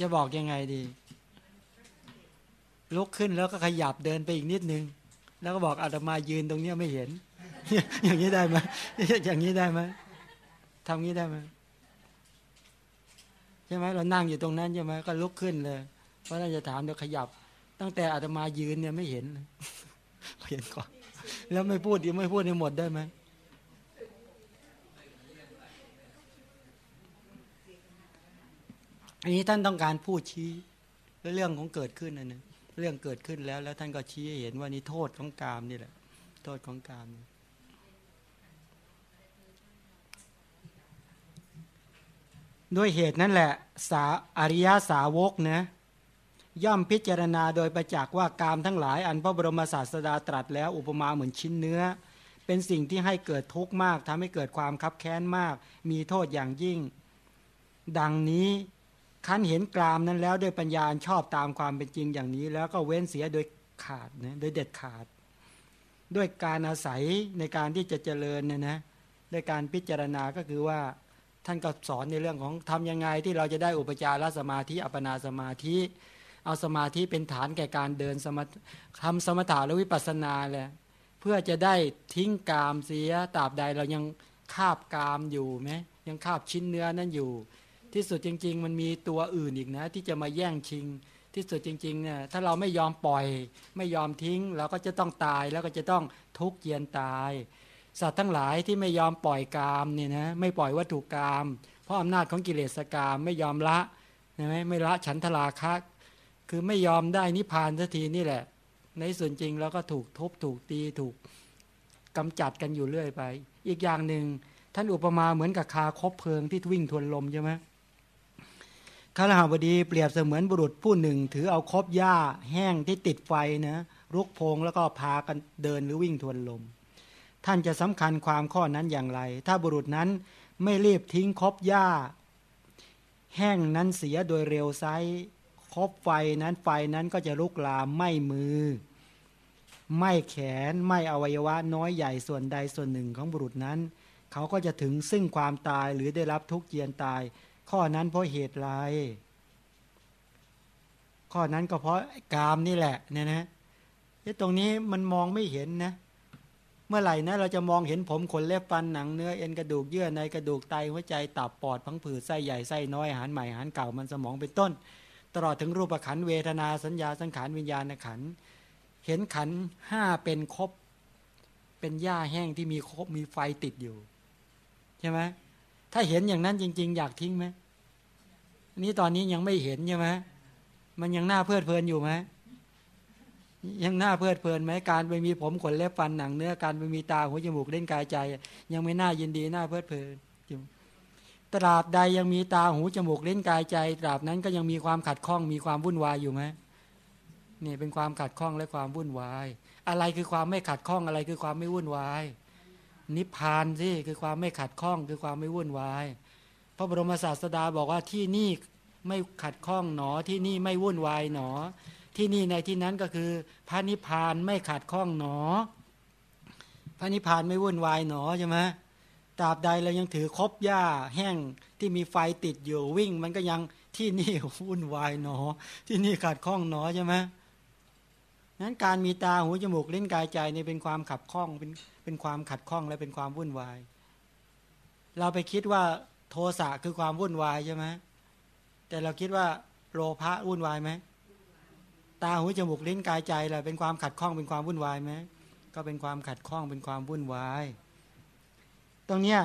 จะบอกยังไงดี ลุกขึ้นแล้วก็ขยับเดินไปอีกนิดนึง แล้วก็บอกอาตมายืนตรงนี้ไม่เห็น อย่างนี้ได้ไหมอย่างนี้ได้ไหมทำงี้ได้ไหม ใช่ไหมเรานั่งอยู่ตรงนั้นใช่ไหมก็ลุกขึ้นเลยเพราะราจะถามเดี๋ยวขยับ ตั้งแต่อาตมายืนเนี่ยไม่เห็นเห็นก่อนแล้วไม่พูดยังไม่พูดในหมดได้ไหมอันนี้ท่านต้องการพูดชี้เรื่องของเกิดขึ้นนะเนี่ยเรื่องเกิดขึ้นแล้ว แล้วท่านก็ชี้เห็นว่านี่โทษของกามนี่แหละ โทษของกาม ด้วยเหตุนั้นแหละ สาอริยาสาวกนะย่อมพิจารณาโดยประจักษ์ว่ากามทั้งหลายอันพระบรมศาสดาตรัสแล้วอุปมาเหมือนชิ้นเนื้อ เป็นสิ่งที่ให้เกิดทุกข์มากทำให้เกิดความคับแค้นมาก มีโทษอย่างยิ่ง ดังนี้คันเห็นกรามนั้นแล้วด้วยปัญญาชอบตามความเป็นจริงอย่างนี้ แล้วก็เว้นเสียโดยขาดนะโดยเด็ดขาด ด้วยการอาศัยในการที่จะเจริญเนี่ยนะด้วยการพิจารณาก็คือว่า ท่านก็สอนในเรื่องของทำยังไงที่เราจะได้อุปจารสมาธิอัปปนาสมาธิ เอาสมาธิเป็นฐานแก่การเดินสมทำสมถะและวิปัสสนาแหละเพื่อจะได้ทิ้งกามเสียตราบใดเรายังคาบกามอยู่ไหมยังคาบชิ้นเนื้อนั่นอยู่ ที่สุดจริง ๆ มันมีตัวอื่นอีกนะ ที่จะมาแย่งชิง ที่สุดจริงๆเนี่ยถ้าเราไม่ยอมปล่อย ไม่ยอมทิ้งเราก็จะต้องตายแล้วก็จะต้องทุกข์เยียนตาย สัตว์ทั้งหลายที่ไม่ยอมปล่อยกามเนี่ยนะไม่ปล่อยวัตถุกรรมเพราะอำนาจของกิเลสกรรมไม่ยอมละใช่ไหมไม่ละฉันทราคะคือไม่ยอมได้นิพพานสักทีนี่แหละ ในส่วนจริงเราก็ถูกทุบถูกตีถูกกำจัดกันอยู่เรื่อยไป อีกอย่างหนึ่งท่านอุปมาเหมือนกับคาคบเพลิงที่วิ่งทวนลมใช่ไหมข้าราชบดีเปรียบเสมือนบุรุษผู้หนึ่ง ถือเอาคบหญ้าแห้งที่ติดไฟนะรุกพงแล้วก็พากันเดินหรือวิ่งทวนลม ท่านจะสำคัญความข้อนั้นอย่างไร ถ้าบุรุษนั้นไม่รีบทิ้งคบหญ้า แห้งนั้นเสียโดยเร็วไซคบไฟนั้นไฟนั้นก็จะลุกลามไม่มือ ไม่แขนไม่อวัยวะน้อยใหญ่ส่วนใดส่วนหนึ่งของบุรุษนั้น เขาก็จะถึงซึ่งความตายหรือได้รับทุกข์เจียนตาย ข้อนั้นเพราะเหตุไรข้อนั้นก็เพราะกามนี่แหละเนี่ยนะที่ตรงนี้มันมองไม่เห็นนะเเมื่อไหร่นะเราจะมองเห็นผมขนเล็บฟันหนังเนื้อเอ็นกระดูกเยื่อในกระดูกไตหัวใจตับปอดพังผืดไส้ใหญ่ไส้น้อยอาหารใหม่อาหารเก่ามันสมองเป็นต้น ตลอดถึงรูปขันเวทนาสัญญาสังขารวิญญาณขันเห็นขันห้าเป็นครบเป็นหญ้าแห้งที่มีครบมีไฟติดอยู่ใช่ไหมถ้าเห็นอย่างนั้นจริง ๆ อยากทิ้งไหมนี่ตอนนี้ยังไม่เห็นใช่ไหมมันยังน่าเพลิดเพลินอยู่ไหม ยังน่าเพลิดเพลินไหมการไปมีผมขนเล็บฟันหนังเนื้อการไปมีตาหูจมูกเล่นกายใจ ยังไม่น่ายินดีน่าเพลิดเพลินตราบใดยังมีตาหูจมูกเล่นกายใจ ตราบนั้นก็ยังมีความขัดข้องมีความวุ่นวายอยู่ไหมนี่เป็นความขัดข้องและความวุ่นวาย อะไรคือความไม่ขัดข้องอะไรคือความไม่วุ่นวาย นิพพานสิคือความไม่ขัดข้องคือความไม่วุ่นวาย พระบรมศาสดาบอกว่าที่นี่ไม่ขัดข้องหนอที่นี่ไม่วุ่นวายหนอ ที่นี่ในที่นั้นก็คือพระนิพพานไม่ขัดข้องหนอ พระนิพพานไม่วุ่นวายหนอใช่ไหมตราบใดเรายังถือคบหญ้าแห้งที่มีไฟติดอยู่วิ่ง มันก็ยังที่นี่วุ่นวายหนอ ที่นี่ขัดข้องหนอใช่ไหมนั้นการมีตาหูจมูกลิ้นกายใจนี่เป็นความขับข้องเป็นเป็นความขัดข้องและเป็นความวุ่นวาย เราไปคิดว่าโทสะคือความวุ่นวายใช่ไหมแต่เราคิดว่าโลภะวุ่นวายไหม ตาหูจมูกลิ้นกายใจเราเป็นความขัดข้องเป็นความวุ่นวายไหมก็เป็นความขัดข้องเป็นความวุ่นวาย ตรงเนี้ย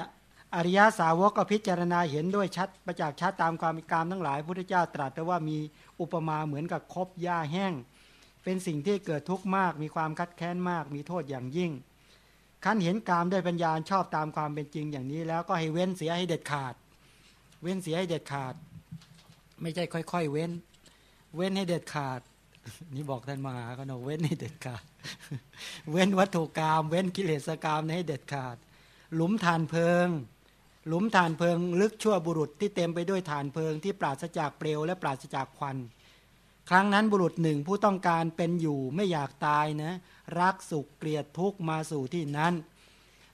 อริยาสาวกก็พิจารณาเห็นด้วยชัดประจักษ์ชัดตามความมีกรรมทั้งหลายพุทธเจ้าตรัสแต่ว่ามีอุปมาเหมือนกับคบหญ้าแห้ง เป็นสิ่งที่เกิดทุกข์มาก มีความคัดแค้นมาก มีโทษอย่างยิ่งขั้นเห็นกามด้วยปัญญาชอบตามความเป็นจริงอย่างนี้แล้วก็ให้เว้นเสียให้เด็ดขาด เว้นเสียให้เด็ดขาด ไม่ใช่ค่อย ๆ เว้น เว้นให้เด็ดขาด นี่บอกท่านมหาก็นเว้นให้เด็ดขาด เว้นวัตถุกรรม เว้นกิเลสกรรมให้เด็ดขาด หลุมฐานเพลิง หลุมฐานเพลิง ลึกชั่วบุรุษที่เต็มไปด้วยฐานเพลิง ที่ปราศจากเปลวและปราศจากควัน ครั้งนั้นบุรุษหนึ่งผู้ต้องการเป็นอยู่ไม่อยากตายนะ รักสุขเกลียดทุกมาสู่ที่นั้น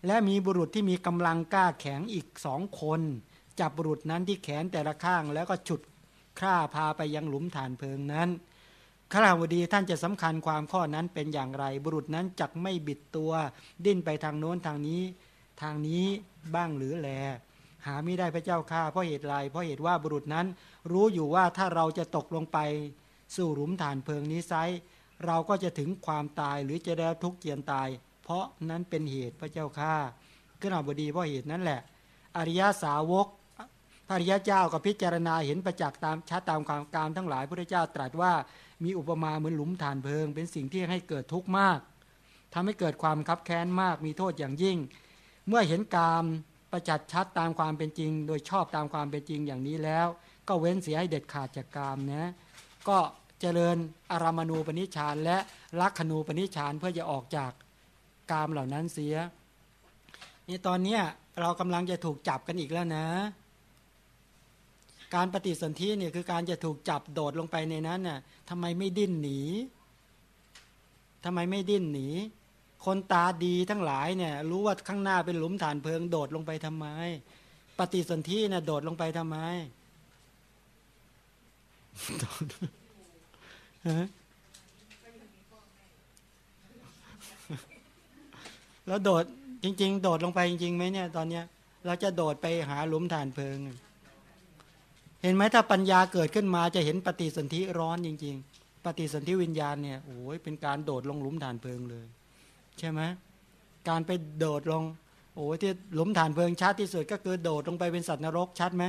และมีบุรุษที่มีกำลังกล้าแข็งอีกสองคน จับบุรุษนั้นที่แขนแต่ละข้างแล้วก็ฉุดฆ่าพาไปยังหลุมฐานเพลิงนั้น ข้าวดีท่านจะสำคัญความข้อนั้นเป็นอย่างไร บุรุษนั้นจักไม่บิดตัว ดิ้นไปทางโน้นทางนี้ ทางนี้บ้างหรือแล หาไม่ได้พระเจ้าข้าเพราะเหตุไรเพราะเหตุว่าบุรุษนั้น รู้อยู่ว่าถ้าเราจะตกลงไปสู่หลุมฐานเพลิงนี้ไซเราก็จะถึงความตายหรือจะได้ทุกข์เจียนตาย เพราะนั้นเป็นเหตุพระเจ้าข้าขึ้นอบดีเพราะเหตุนั้นแหละ อริยสาวกพระริยเจ้าก็พิจารณาเห็นประจักษ์ตามชัดตามความการทั้งหลายพระเจ้าตรัสว่า มีอุปมาเหมือนหลุมฐานเพลิง เป็นสิ่งที่ให้เกิดทุกข์มากทำให้เกิดความคับแค้นมาก มีโทษอย่างยิ่ง เมื่อเห็นกามประจักษ์ชัดตามความเป็นจริง โดยชอบตามความเป็นจริงอย่างนี้แล้ว ก็เว้นเสียให้เด็ดขาดจากกามนะก็เจริญอารามณูปนิชานและลักขณูปนิชานเพื่อจะออกจากกามเหล่านั้นเสียนี่ตอนนี้เรากำลังจะถูกจับกันอีกแล้วนะ การปฏิสนธิเนี่ยคือการจะถูกจับโดดลงไปในนั้นน่ะทำไมไม่ดิ้นหนีทำไมไม่ดิ้นหนี คนตาดีทั้งหลายเนี่ย รู้ว่าข้างหน้าเป็นหลุมฐานเพลิง โดดลงไปทำไม ปฏิสนธิเนี่ยโดดลงไปทำไมแล้วโดดจริง ๆ โดดลงไปจริงๆไหมเนี่ย ตอนเนี้ย เราจะโดดไปหาหลุมฐานเพลิง เห็นไหมถ้าปัญญาเกิดขึ้นมาจะเห็นปฏิสนธิร้อนจริง ๆ ปฏิสนธิวิญญาณเนี่ยโอ้ยเป็นการโดดลงหลุมฐานเพลิงเลย ใช่ไหมการไปโดดลงโอ้ยที่หลุมฐานเพลิงชัดที่สุดก็คือโดดลงไปเป็นสัตว์นรกชัดไหม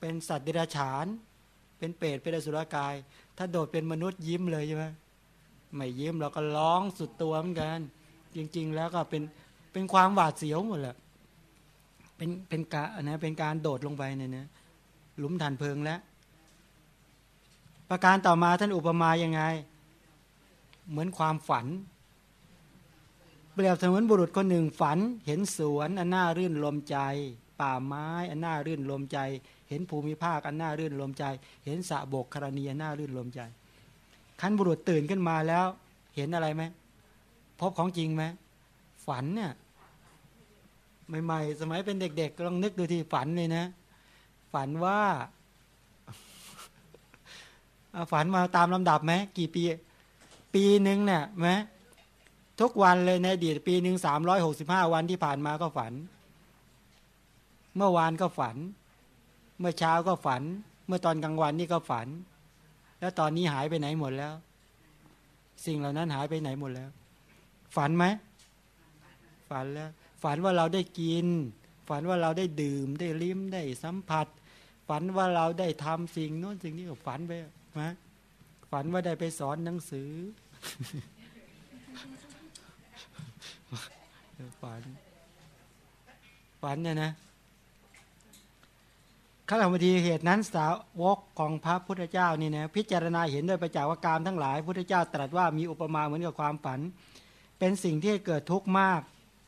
เป็นสัตว์เดรัจฉาน เป็นเปรตเป็นอสุรกาย ถ้าโดดเป็นมนุษย์ยิ้มเลยใช่ไหมไม่ยิ้มเราก็ร้องสุดตัวเหมือนกัน จริง ๆ แล้วก็เป็นเป็นความหวาดเสียวหมดแหละ เป็นเป็นการนะเป็นการโดดลงไปเนี่ยนะหลุมฐานเพลิงแล้ว ประการต่อมาท่านอุปมายังไง เหมือนความฝัน เปรียบเสมือนบุรุษคนหนึ่งฝัน เห็นสวนอันน่ารื่นลมใจ ป่าไม้อันน่ารื่นลมใจ เห็นภูมิภาคอันน่ารื่นลมใจ เห็นสะบกครณีอันน่ารื่นลมใจขั้นบุรุษตื่นขึ้นมาแล้ว เห็นอะไรไหมพบของจริงไหมฝันเนี่ย ใหม่ๆ สมัยเป็นเด็กๆลองนึกดูที่ฝันเลยนะ ฝันว่าฝันมาตามลำดับไหมกี่ปี ปีหนึ่งเนี่ยไหมทุกวันเลยในอดีตปีหนึ่งสามร้อยหกสิบห้าวันที่ผ่านมาก็ฝัน เมื่อวานก็ฝัน เมื่อเช้าก็ฝัน เมื่อตอนกลางวันนี่ก็ฝัน แล้วตอนนี้หายไปไหนหมดแล้ว สิ่งเหล่านั้นหายไปไหนหมดแล้ว ฝันไหมฝันแล้ว ฝันว่าเราได้กิน ฝันว่าเราได้ดื่มได้ลิ้มได้สัมผัส ฝันว่าเราได้ทำสิ่งโน้นสิ่งนี้ก็ฝันไปนะฝันว่าได้ไปสอนหนังสือ ฝัน ฝันเนี่ยนะข้าราชบดีเหตุนั้นสาวกของพระพุทธเจ้านี่นะพิจารณาเห็นด้วยประจักษ์ว่าการทั้งหลาย พุทธเจ้าตรัสว่ามีอุปมาเหมือนกับความฝัน เป็นสิ่งที่เกิดทุกข์มาก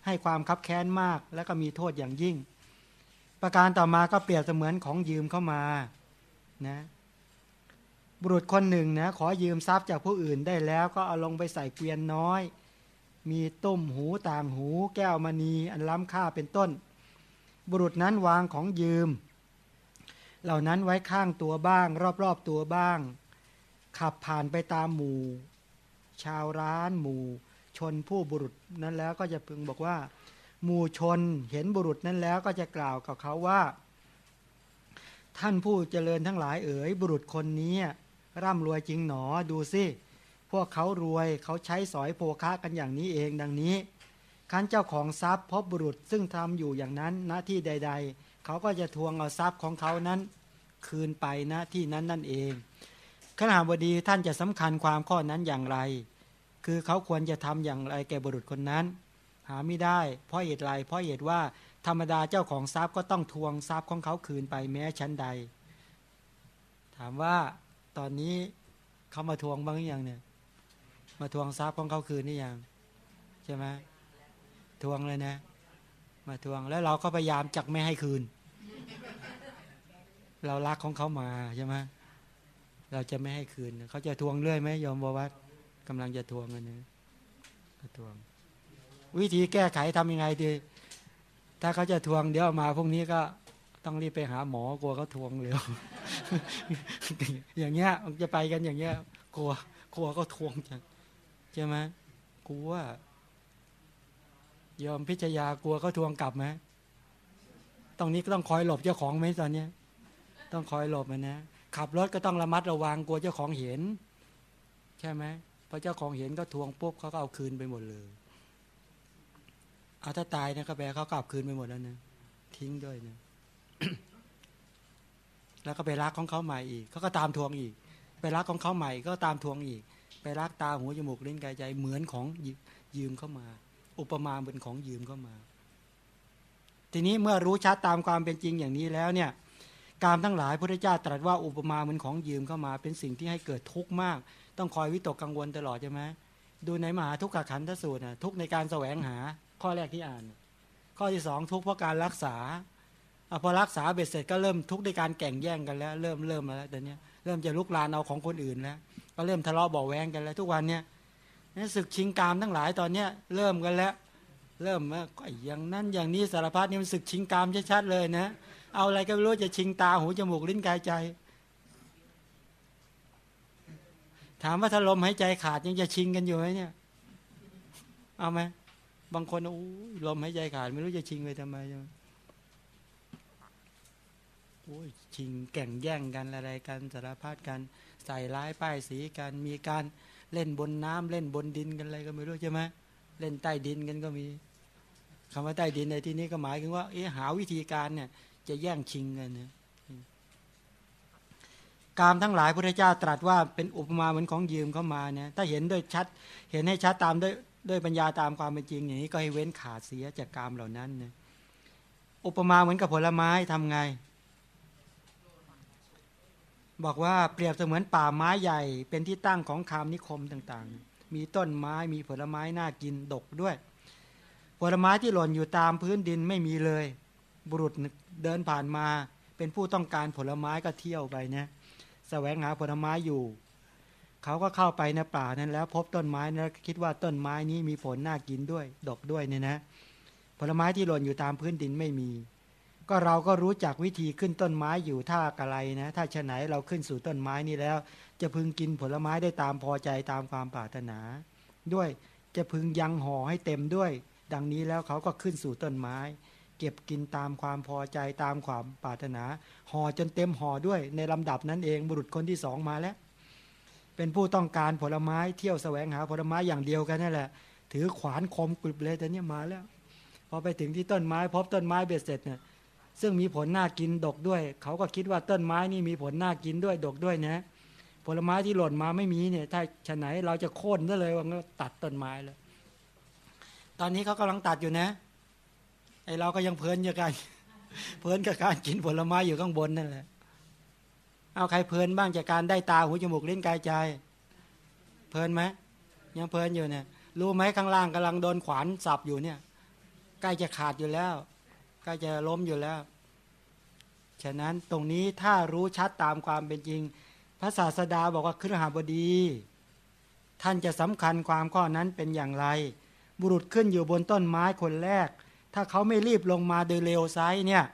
ให้ความคับแค้นมาก แล้วก็มีโทษอย่างยิ่ง ประการต่อมาก็เปรียบเสมือนของยืมเข้ามานะบุรุษคนหนึ่งนะขอยืมทรัพย์จากผู้อื่นได้แล้วก็เอาลงไปใส่เกวียนน้อย มีตุ้มหูต่างหู แก้วมณีอันล้ำค่าเป็นต้น บุรุษนั้นวางของยืม เหล่านั้นไว้ข้างตัวบ้าง รอบๆตัวบ้าง ขับผ่านไปตามหมู่ ชาวร้านหมู่ ชนผู้บุรุษนั้นแล้วก็จะพึงบอกว่า หมู่ชนเห็นบุรุษนั้นแล้วก็จะกล่าวกับเขาว่า ท่านผู้เจริญทั้งหลายเอ๋ยบุรุษคนนี้ร่ำรวยจริงหนอดูสิพวกเขารวยเขาใช้สอยโภคะกันอย่างนี้เองดังนี้คันเจ้าของทรัพย์พบบุรุษซึ่งทำอยู่อย่างนั้นณที่ใด ๆ เขาก็จะทวงเอาทรัพย์ของเขานั้น คืนไปณที่นั้นนั่นเองขณะบดีท่านจะสำคัญความข้อนั้นอย่างไร คือเขาควรจะทำอย่างไรแก่บุรุษคนนั้น หาไม่ได้ เพราะเหตุไรเพราะเหตุว่าธรรมดาเจ้าของทรัพย์ก็ต้องทวงทรัพย์ของเขาคืนไปแม้ชั้นใด ถามว่าตอนนี้เขามาทวงบ้างหรือยังเนี่ย มาทวงทรัพย์ของเขาคืนนี่ยังใช่ไหมทวงเลยนะ มาทวงแล้วเราก็พยายามจักไม่ให้คืน เรารักของเขามาใช่ไหมเราจะไม่ให้คืนเขาจะทวงเรื่อยไหมยอมบวัด กำลังจะทวงกันนะทวง วิธีแก้ไขทำยังไงดี ถ้าเขาจะทวงเดี๋ยวมาพรุ่งนี้ก็ต้องรีบไปหาหมอกลัวเขาทวงเร็วอย่างเงี้ยจะไปกันอย่างเงี้ย กลัว กลัวก็ทวงจังใช่ไหมกลัวยอมพิจยากลัวเขาทวงกลับไหมตรงนี้ก็ต้องคอยหลบเจ้าของไหมตอนเนี้ย ต้องคอยหลบมันนะขับรถก็ต้องระมัดระวังกลัวเจ้าของเห็น ใช่ไหม พอเจ้าของเห็นก็ทวงปุ๊บเขาก็เอาคืนไปหมดเลยเอาถ้าตายนะก็แปลเขากลับคืนไปหมดแล้วนะทิ้งด้วยนะแล้วก็ไปรักของเขาใหม่อีกเขาก็ตามทวงอีก ไปรักของเขาใหม่ก็ตามทวงอีก ไปรักตาหูจมูกลิ้นกายใจเหมือนของยืมเข้ามา อุปมาเป็นของยืมเข้ามา ทีนี้เมื่อรู้ชัดตามความเป็นจริงอย่างนี้แล้วเนี่ยการทั้งหลายพระเจ้าตรัสว่าอุปมาเหมือนของยืมเข้ามา เป็นสิ่งที่ให้เกิดทุกข์มาก ต้องคอยวิตกกังวลตลอดใช่ไหมดูในมหาทุกขขันธสูตรนะทุกในการแสวงหาข้อแรกที่อ่าน ข้อที่สองทุกเพราะการรักษาอพอรักษาเบ็ดเสร็จก็เริ่มทุกในการแข่งแย่งกันแล้ว เริ่มเริ่มแล้วแต่เนี้เริ่มจะลุกลานเอาของคนอื่นแล้วก็เริ่มทะเลาะเบาแวงกันแล้ว ทุกวันเนี้ยศึกชิงกามทั้งหลายตอนเนี้ยเริ่มกันแล้ว เริ่มว่าอย่างนั้นอย่างนี้สารพัดนี่มันศึกชิงกามชัดๆเลยนะ เอาอะไรก็ไม่รู้จะชิงตาหูจมูกลิ้นกายใจ ถามว่าถ้าลมหายใจขาดยังจะชิงกันอยู่ไหมเนี่ย เอาไหมบางคนโอ้ลมหายใจขาดไม่รู้จะชิงไปทำไมใช่ไหมโอ้ยชิงแก่งแย่งกันอะไรกันสารพัดกัน ใส่ร้ายป้ายสีกันมีการเล่นบนน้ำเล่นบนดินกันอะไรก็ไม่รู้ใช่ไหมเล่นใต้ดินกันก็มีคำว่าใต้ดินในที่นี้ก็หมายถึงว่าเอ๊หาวิธีการเนี่ย จะแย่งชิงกันเนี่ย กามทั้งหลายพระเจ้าตรัสว่าเป็นอุปมาเหมือนของยืมเข้ามาเนี่ยถ้าเห็นโดยชัด เห็นให้ชัดตามด้วยด้วยปัญญาตามความเป็นจริงอย่างนี้ก็ให้เว้นขาดเสียจากกามเหล่านั้นเนี่ยอุปมาเหมือนกับผลไม้ทำไง บอกว่าเปรียบเสมือนป่าไม้ใหญ่เป็นที่ตั้งของคามนิคมต่างๆ มีต้นไม้มีผลไม้น่ากินดกด้วย ผลไม้ที่หล่นอยู่ตามพื้นดินไม่มีเลย บุรุษเดินผ่านมา เป็นผู้ต้องการผลไม้ก็เที่ยวไปนะ แสวงหาผลไม้อยู่ เขาก็เข้าไปในป่านั้นแล้วพบต้นไม้แล้วคิดว่าต้นไม้นี้มีผลน่ากินด้วย ดกด้วยเนี่ยนะ ผลไม้ที่หล่นอยู่ตามพื้นดินไม่มี ก็เราก็รู้จักวิธีขึ้นต้นไม้อยู่ท่ากะไรนะ ถ้าชะไหนเราขึ้นสู่ต้นไม้นี้แล้ว จะพึงกินผลไม้ได้ตามพอใจตามความปรารถนา ด้วยจะพึงยังห่อให้เต็มด้วย ดังนี้แล้วเขาก็ขึ้นสู่ต้นไม้ เก็บกินตามความพอใจตามความปรารถนาห่อจนเต็มห่อด้วย ในลำดับนั้นเองบุรุษคนที่สองมาแล้ว เป็นผู้ต้องการผลไม้เที่ยวแสวงหาผลไม้อย่างเดียวกันนั่นแหละ ถือขวานคมกริบเลยแต่เนี้ยมาแล้ว พอไปถึงที่ต้นไม้พบต้นไม้เบ็ดเสร็จเนี่ยซึ่งมีผลน่ากินดกด้วย เขาก็คิดว่าต้นไม้นี่มีผลน่ากินด้วยดกด้วยนะผลไม้ที่หล่นมาไม่มีเนี่ย ถ้าฉะไหนเราจะโค่นได้เลยว่าตัดต้นไม้แล้วตอนนี้เขากำลังตัดอยู่นะ ไอเราก็ยังเพลินอยู่กันเพลินกับการกินผลไม้อยู่ข้างบนนั่นแหละ เอาใครเพลินบ้างจากการได้ตาหูจมูกลิ้นกายใจ เพลินไหมยังเพลินอยู่เนี่ย รู้ไหมข้างล่างกำลังโดนขวานสับอยู่เนี่ย ใกล้จะขาดอยู่แล้วใกล้จะล้มอยู่แล้ว ฉะนั้นตรงนี้ถ้ารู้ชัดตามความเป็นจริง พระศาสดาบอกว่าครหาบดี ท่านจะสำคัญความข้อนั้นเป็นอย่างไร บุรุษขึ้นอยู่บนต้นไม้คนแรก ถ้าเขาไม่รีบลงมาโดยเร็วไซเนี่ย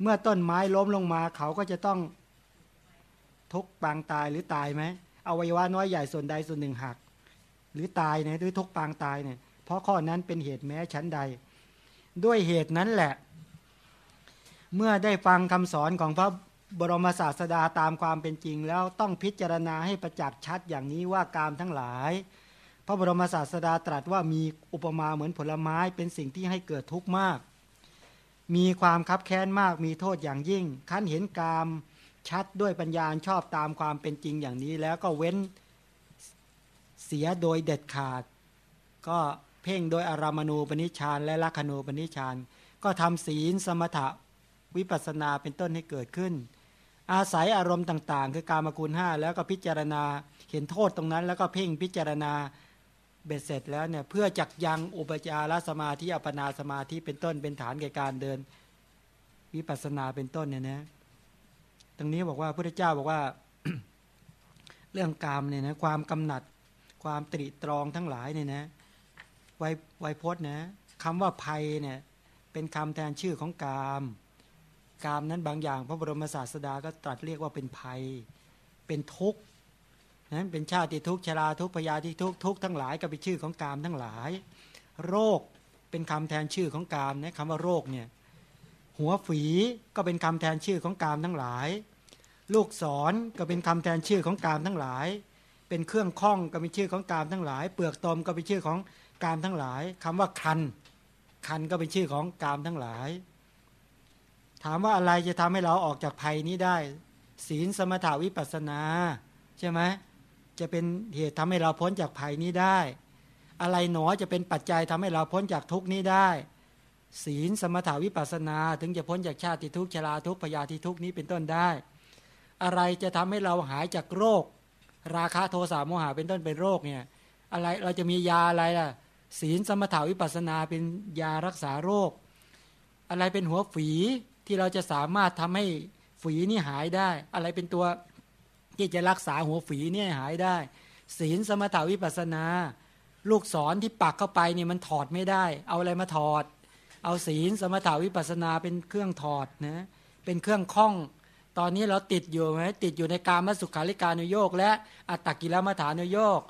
เมื่อต้นไม้ล้มลงมา เขาก็จะต้องทุกปางตายหรือตายไหมอวัยวะน้อยใหญ่ส่วนใดส่วนหนึ่งหัก หรือตายเนี่ยหรือทุกปางตายเนี่ย เพราะข้อนั้นเป็นเหตุแม้ชั้นใด ด้วยเหตุนั้นแหละ เมื่อได้ฟังคำสอนของพระบรมศาสดาตามความเป็นจริงแล้วต้องพิจารณาให้ประจักษ์ชัดอย่างนี้ว่ากามทั้งหลาย พระบรมศาสดาตรัสว่ามีอุปมาเหมือนผลไม้เป็นสิ่งที่ให้เกิดทุกข์มาก มีความคับแค้นมากมีโทษอย่างยิ่ง ขั้นเห็นกามชัดด้วยปัญญาชอบตามความเป็นจริงอย่างนี้ แล้วก็เว้นเสียโดยเด็ดขาด ก็เพ่งโดยอารามณูปนิชานและลัคนูปนิชานก็ทำศีลสมถะวิปัสนาเป็นต้นให้เกิดขึ้น อาศัยอารมณ์ต่าง ๆ คือการมคุณห้าแล้วก็พิจารณาเห็นโทษตรงนั้น แล้วก็เพ่งพิจารณา เบ็ดเสร็จแล้วเนี่ยเพื่อจักยังอุปจารสมาธิอัปนาสมาธิเป็นต้นเป็นฐานแก่การเดิน วิปัสนาเป็นต้นเนี่ยนะตรงนี้บอกว่าพระเจ้าบอกว่า เรื่องกามเนี่ยนะความกำหนัด ความตริตรองทั้งหลายเนี่ยนะไวไวพจน์นะคำว่าภัยเนี่ยเป็นคำแทนชื่อของกาม กามนั้นบางอย่าง พระบรมศาสดาก็ตรัสเรียกว่าเป็นภัย เป็นทุกข์ นั้นเป็นชาติทุกชราทุกพยาธิทุกทุกทั้งหลายก็เป็นชื่อของกามทั้งหลาย โรคเป็นคำแทนชื่อของกามนะคำว่าโรคเนี่ยหัวฝีก็เป็นคำแทนชื่อของกามทั้งหลาย ลูกศรก็เป็นคำแทนชื่อของกามทั้งหลาย เป็นเครื่องข้องก็เป็นชื่อของกามทั้งหลาย เปลือกตมก็เป็นชื่อของกามทั้งหลายคำว่าคันคันก็เป็นชื่อของกามทั้งหลาย ถามว่าอะไรจะทำให้เราออกจากภัยนี้ได้ ศีลสมถาวิปัสนา ใช่ไหม จะเป็นเหตุทำให้เราพ้นจากภัยนี้ได้ อะไรหนอจะเป็นปัจจัยทำให้เราพ้นจากทุกนี้ได้ ศีลสมถาวิปัสนา ถึงจะพ้นจากชาติทุกชราทุกพยาธิทุกนี้เป็นต้นได้ อะไรจะทำให้เราหายจากโรค ราคะโทสะโมหะเป็นต้นเป็นโรคเนี่ยอะไรเราจะมียาอะไรล่ะ ศีลสมถาวิปัสนาเป็นยารักษาโรค อะไรเป็นหัวฝีที่เราจะสามารถทำให้ฝีนี่หายได้ อะไรเป็นตัว ที่จะรักษาหัวฝีเนี่ยหายได้ ศีลสมถาวิปัสนา ลูกศรที่ปักเข้าไปเนี่ยมันถอดไม่ได้ เอาอะไรมาถอด เอาศีลสมถาวิปัสนาเป็นเครื่องถอดนะเป็นเครื่องคล้อง ตอนนี้เราติดอยู่ไหมติดอยู่ในการมสุขาริการุโยก และอัตตกิลมัฐานุโยก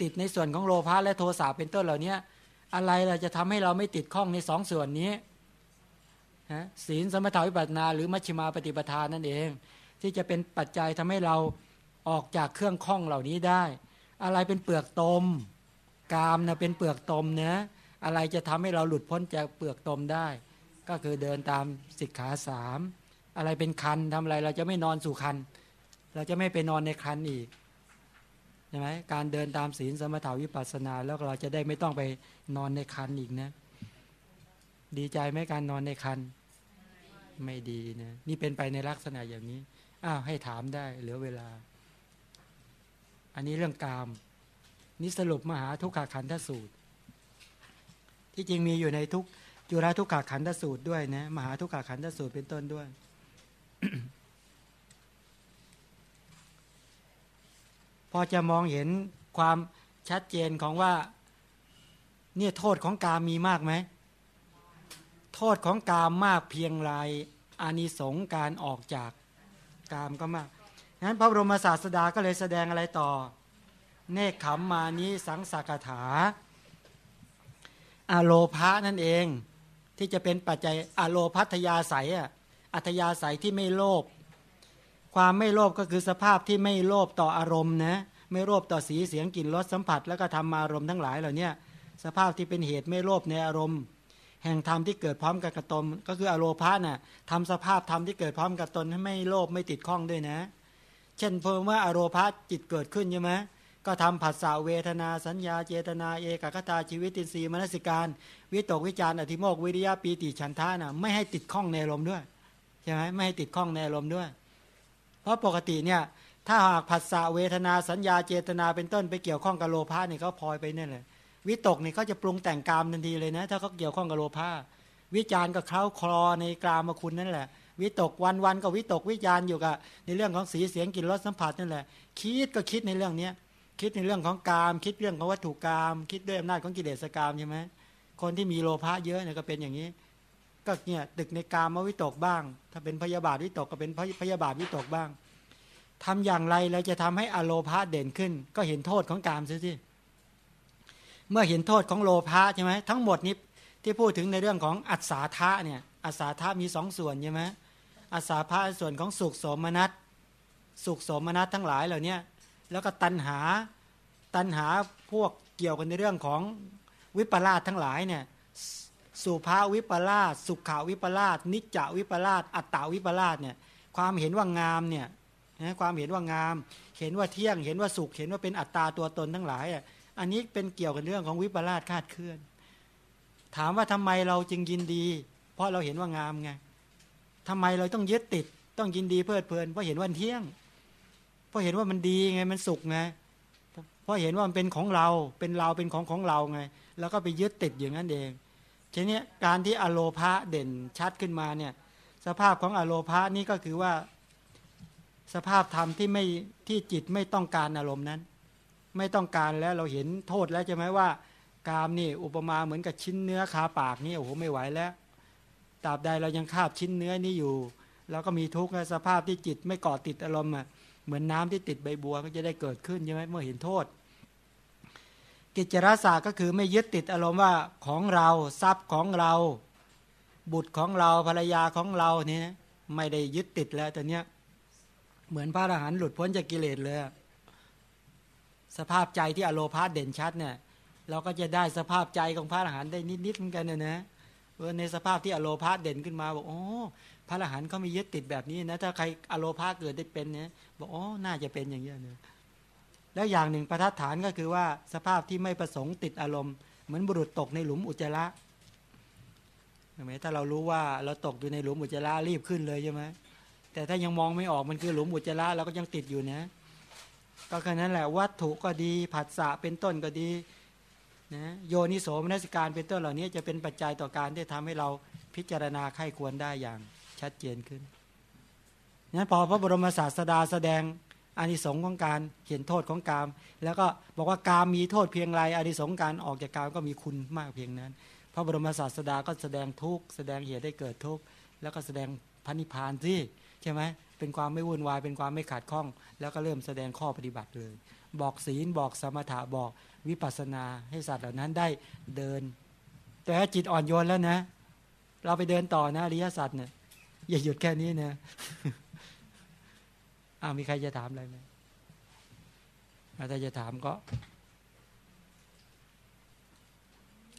ติดในส่วนของโลภะและโทสะเป็นต้นเหล่านี้อะไรเราจะทำให้เราไม่ติดข้องในสองส่วนนี้ศีลสมถาวิปัสนา หรือมัชฌิมาปฏิปทานนั่นเอง ที่จะเป็นปัจจัยทำให้เรา ออกจากเครื่องข้องเหล่านี้ได้ อะไรเป็นเปลือกตม กามนะเป็นเปลือกตมเนะอะไรจะทำให้เราหลุดพ้นจากเปลือกตมได้ ก็คือเดินตามสิกขาสามอะไรเป็นคันทำอะไรเราจะไม่นอนสู่คัน เราจะไม่ไปนอนในคันอีกใช่ไหมการเดินตามศีลสมถาวิปัสสนาแล้วเราจะได้ไม่ต้องไปนอนในคันอีกนะ ดีใจไหมการนอนในคันไม่ดีนะนี่เป็นไปในลักษณะอย่างนี้อ้าวให้ถามได้เหลือเวลา อันนี้เรื่องกาม นี่สรุปมหาทุกขาขันธสูตร ที่จริงมีอยู่ในทุกจุฬาทุกขาขันธสูตรด้วยนะมหาทุกขาขันธสูตรเป็นต้นด้วย พอจะมองเห็นความชัดเจนของว่า เนี่ยโทษของกามมีมากไหมโทษของกามมากเพียงไรอานิสงการออกจากกามก็มาก นั้นพระบรมศาสดาก็เลยแสดงอะไรต่อ เนคขมมานี้สังสากถาอโลภะนั่นเอง ที่จะเป็นปัจจัยอโลพัทยาศัยอัธยาศัยที่ไม่โลภความไม่โลภก็คือสภาพที่ไม่โลภต่ออารมณ์นะไม่โลภต่อสีเสียงกลิ่นรสสัมผัส แล้วก็ทำอารมณ์ทั้งหลายเหล่านี้สภาพที่เป็นเหตุไม่โลภในอารมณ์ แห่งธรรมที่เกิดพร้อมกับกระตม ก็คืออโลภะน่ะทำสภาพธรรมที่เกิดพร้อมกับตนให้ไม่โลภไม่ติดข้องด้วยนะ เช่นเพิ่มว่าอโรมพาจิตเกิดขึ้นใช่ไหมก็ทำผัสสะเวทนาสัญญาเจตนาเอกคตาชีวิตินทรีย์มนสิการ วิตกวิจารอธิโมกวิริยะปีติฉันทานะไม่ให้ติดข้องในอารมด้วยใช่ไหมไม่ให้ติดข้องในอารมด้วย เพราะปกติเนี่ยถ้าหากผัสสะเวทนาสัญญาเจตนาเป็นต้นไปเกี่ยวข้องกับโลภะเนี่ยเขาพลอยไปเนี่ยเลยวิตกเนี่ยเขาจะปรุงแต่งกามทันทีเลยนะ ถ้าเขาเกี่ยวข้องกับโลภะวิจารณ์ก็เคล้าคลอในกามคุณนั่นแหละ วิตกวันวันก็วิตกวิจารณ์อยู่กับในเรื่องของสีเสียงกลิ่นรสสัมผัสนั่นแหละ คิดก็คิดในเรื่องเนี้ยคิดในเรื่องของกาม คิดเรื่องของวัตถุกรรมคิดด้วยอำนาจของกิเลสกรรมใช่ไหมคนที่มีโลภะเยอะเนี่ยก็เป็นอย่างนี้ ก็เนี่ยตึกในกามมวิตกบ้าง ถ้าเป็นพยาบาทวิตกก็เป็นพยาบาทวิตกบ้างทำอย่างไรเราจะทำให้อโลภะเด่นขึ้น ก็เห็นโทษของกามซิที่เมื่อเห็นโทษของโลภะใช่ไหมทั้งหมดนี้ที่พูดถึงในเรื่องของอัศาธาเนี่ยอัศาธามีสองส่วนใช่ไหม อัศาภะส่วนของสุขสมนัตสุขสมนัตทั้งหลายเหล่านี้แล้วก็ตัณหาตัณหาพวกเกี่ยวกันในเรื่องของวิปลาสทั้งหลายเนี่ยสุภาวิปลาสสุขาวิปลาสนิจจวิปลาสอัตตาวิปลาสเนี่ยความเห็นว่างามเนี่ยนะความเห็นว่างาม เห็นว่าเที่ยงเห็นว่าสุข เห็นว่าเป็นอัตตาตัวตนทั้งหลายอะอันนี้เป็นเกี่ยวกับเรื่องของวิปลาสคาดเคลื่อน ถามว่าทำไมเราจึงยินดี เพราะเราเห็นว่างามไง ทำไมเราต้องยึดติด ต้องยินดีเพลิดเพลินเพราะเห็นว่าเที่ยง เพราะเห็นว่ามันดีไงมันสุขไงเพราะเห็นว่ามันเป็นของเราเป็นเราเป็นของของเราไง แล้วก็ไปยึดติดอย่างนั้นเองทีนี้การที่อโลภะเด่นชัดขึ้นมาเนี่ยสภาพของอโลภะนี่ก็คือว่า สภาพธรรมที่ไม่ที่จิตไม่ต้องการอารมณ์นั้น ไม่ต้องการแล้วเราเห็นโทษแล้วใช่ไหมว่า กามนี่อุปมาเหมือนกับชิ้นเนื้อคาปากนี่โอ้โหไม่ไหวแล้ว ตราบใดเรายังคาบชิ้นเนื้อนี้อยู่เราก็มีทุกข์สภาพที่จิตไม่เกาะติดอารมณ์อะเหมือนน้าที่ติดใบบัวก็จะได้เกิดขึ้นใช่ไหมเมื่อเห็นโทษ กิจรศาสตร์ก็คือไม่ยึดติดอารมณ์ว่าของเราทรัพย์ของเรา บุตรของเราภรรยาของเราเนี่ยไม่ได้ยึดติดแล้วแต่เนี้ยเหมือนพระอรหันต์หลุดพ้นจากกิเลสเลยสภาพใจที่อโลภาเด่นชัดเนี่ย เราก็จะได้สภาพใจของพระอรหันต์ได้นิดๆเหมือนกันนะนะ ในสภาพที่อโลภาเด่นขึ้นมาบอกโอ้พระอรหันต์เขามียึดติดแบบนี้นะถ้าใครอโลภาเกิดได้เป็นเนี่ยบอกอ๋อน่าจะเป็นอย่างนี้เนะแล้วอย่างหนึ่งประทัดฐานก็คือว่าสภาพที่ไม่ประสงค์ติดอารมณ์เหมือนบุรุษตกในหลุมอุจจาระใช่ไหมถ้าเรารู้ว่าเราตกอยู่ในหลุมอุจจาระรีบขึ้นเลยใช่ไหมแต่ถ้ายังมองไม่ออกมันคือหลุมอุจจาระเราก็ยังติดอยู่นะ ก็แค่นั้นแหละวัตถุก็ดีผัสสะเป็นต้นก็ดี นะโยนิโสมนัสการเป็นต้นเหล่านี้จะเป็นปัจจัยต่อการที่ทำให้เราพิจารณาไข้ควรได้อย่างชัดเจนขึ้นนั้นพอพระบรมศาสดาแสดงอานิสงส์ของการเห็นโทษของกาม แล้วก็บอกว่ากามมีโทษเพียงไรอานิสงส์การออกจากกามก็มีคุณมากเพียงนั้น พระบรมศาสดาก็แสดงทุกข์แสดงเหตุได้เกิดทุกข์แล้วก็แสดงพันิพานที่ใช่ไหมเป็นความไม่วุ่นวายเป็นความไม่ขาดข้อง แล้วก็เริ่มแสดงข้อปฏิบัติเลย บอกศีลบอกสมถะบอก วิปัสสนาให้สัตว์เหล่านั้นได้เดิน แต่ถ้าจิตอ่อนโยนแล้วนะ เราไปเดินต่อนะอริยสัจเนี่ยอย่าหยุดแค่นี้นะอ้าวมีใครจะถามอะไรไหมถ้าจะถามก็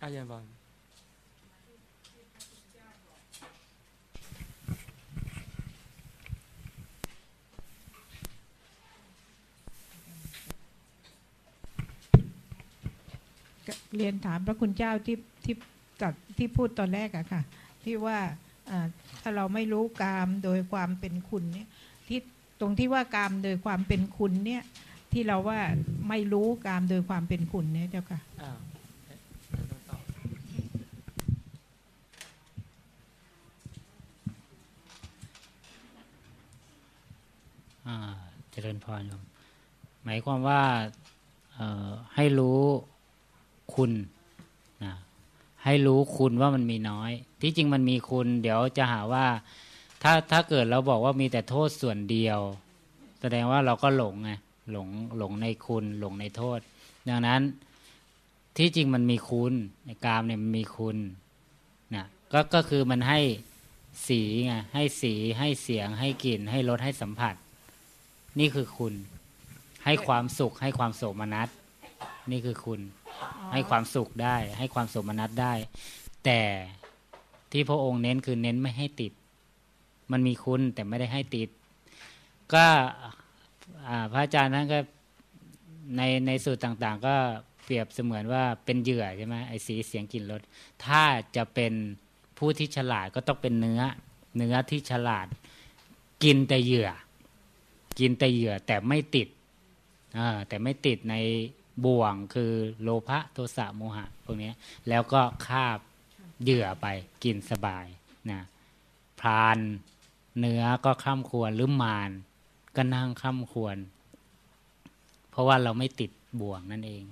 อาจารย์บอล เรียนถามพระคุณเจ้าที่ที่จัดที่พูดตอนแรกอะค่ะ ที่ว่าถ้าเราไม่รู้กามโดยความเป็นคุณเนี่ยที่ตรงที่ว่ากามโดยความเป็นคุณเนี่ยที่เราว่าไม่รู้กามโดยความเป็นคุณเนี่ยเจ้าค่ะเจริญพรหมายความว่าให้รู้ คุณนะให้รู้คุณว่ามันมีน้อย ที่จริงมันมีคุณ เดี๋ยวจะหาว่า ถ้าถ้าเกิดเราบอกว่ามีแต่โทษส่วนเดียว แสดงว่าเราก็หลงไงหลงหลงในคุณ หลงในโทษ ดังนั้นที่จริงมันมีคุณในกามเนี่ยมันมีคุณนะก็ก็คือมันให้สีไงให้สีให้เสียง ให้กลิ่น ให้รสให้สัมผัส นี่คือคุณ ให้ความสุขให้ความโสมนัส นี่คือคุณ ให้ความสุขได้ ให้ความสมนัตได้ แต่ที่พระองค์เน้นคือเน้นไม่ให้ติด มันมีคุณแต่ไม่ได้ให้ติด ก็พระอาจารย์นั้นก็ในในสูตรต่างๆ ก็เปรียบเสมือนว่าเป็นเหยื่อใช่ไหมไอ้สีเสียงกลิ่นรสถ้าจะเป็นผู้ที่ฉลาดก็ต้องเป็นเนื้อ เนื้อที่ฉลาด กินแต่เหยื่อ กินแต่เหยื่อแต่ไม่ติดแต่ไม่ติดใน บ่วงคือโลภะโทสะโมหะพวกนี้แล้วก็คาบเหยื่อไปกินสบายนะพรานเนื้อก็ข้ามควรหรือมาน ก็นั่งข้ามควร เพราะว่าเราไม่ติดบ่วงนั่นเอง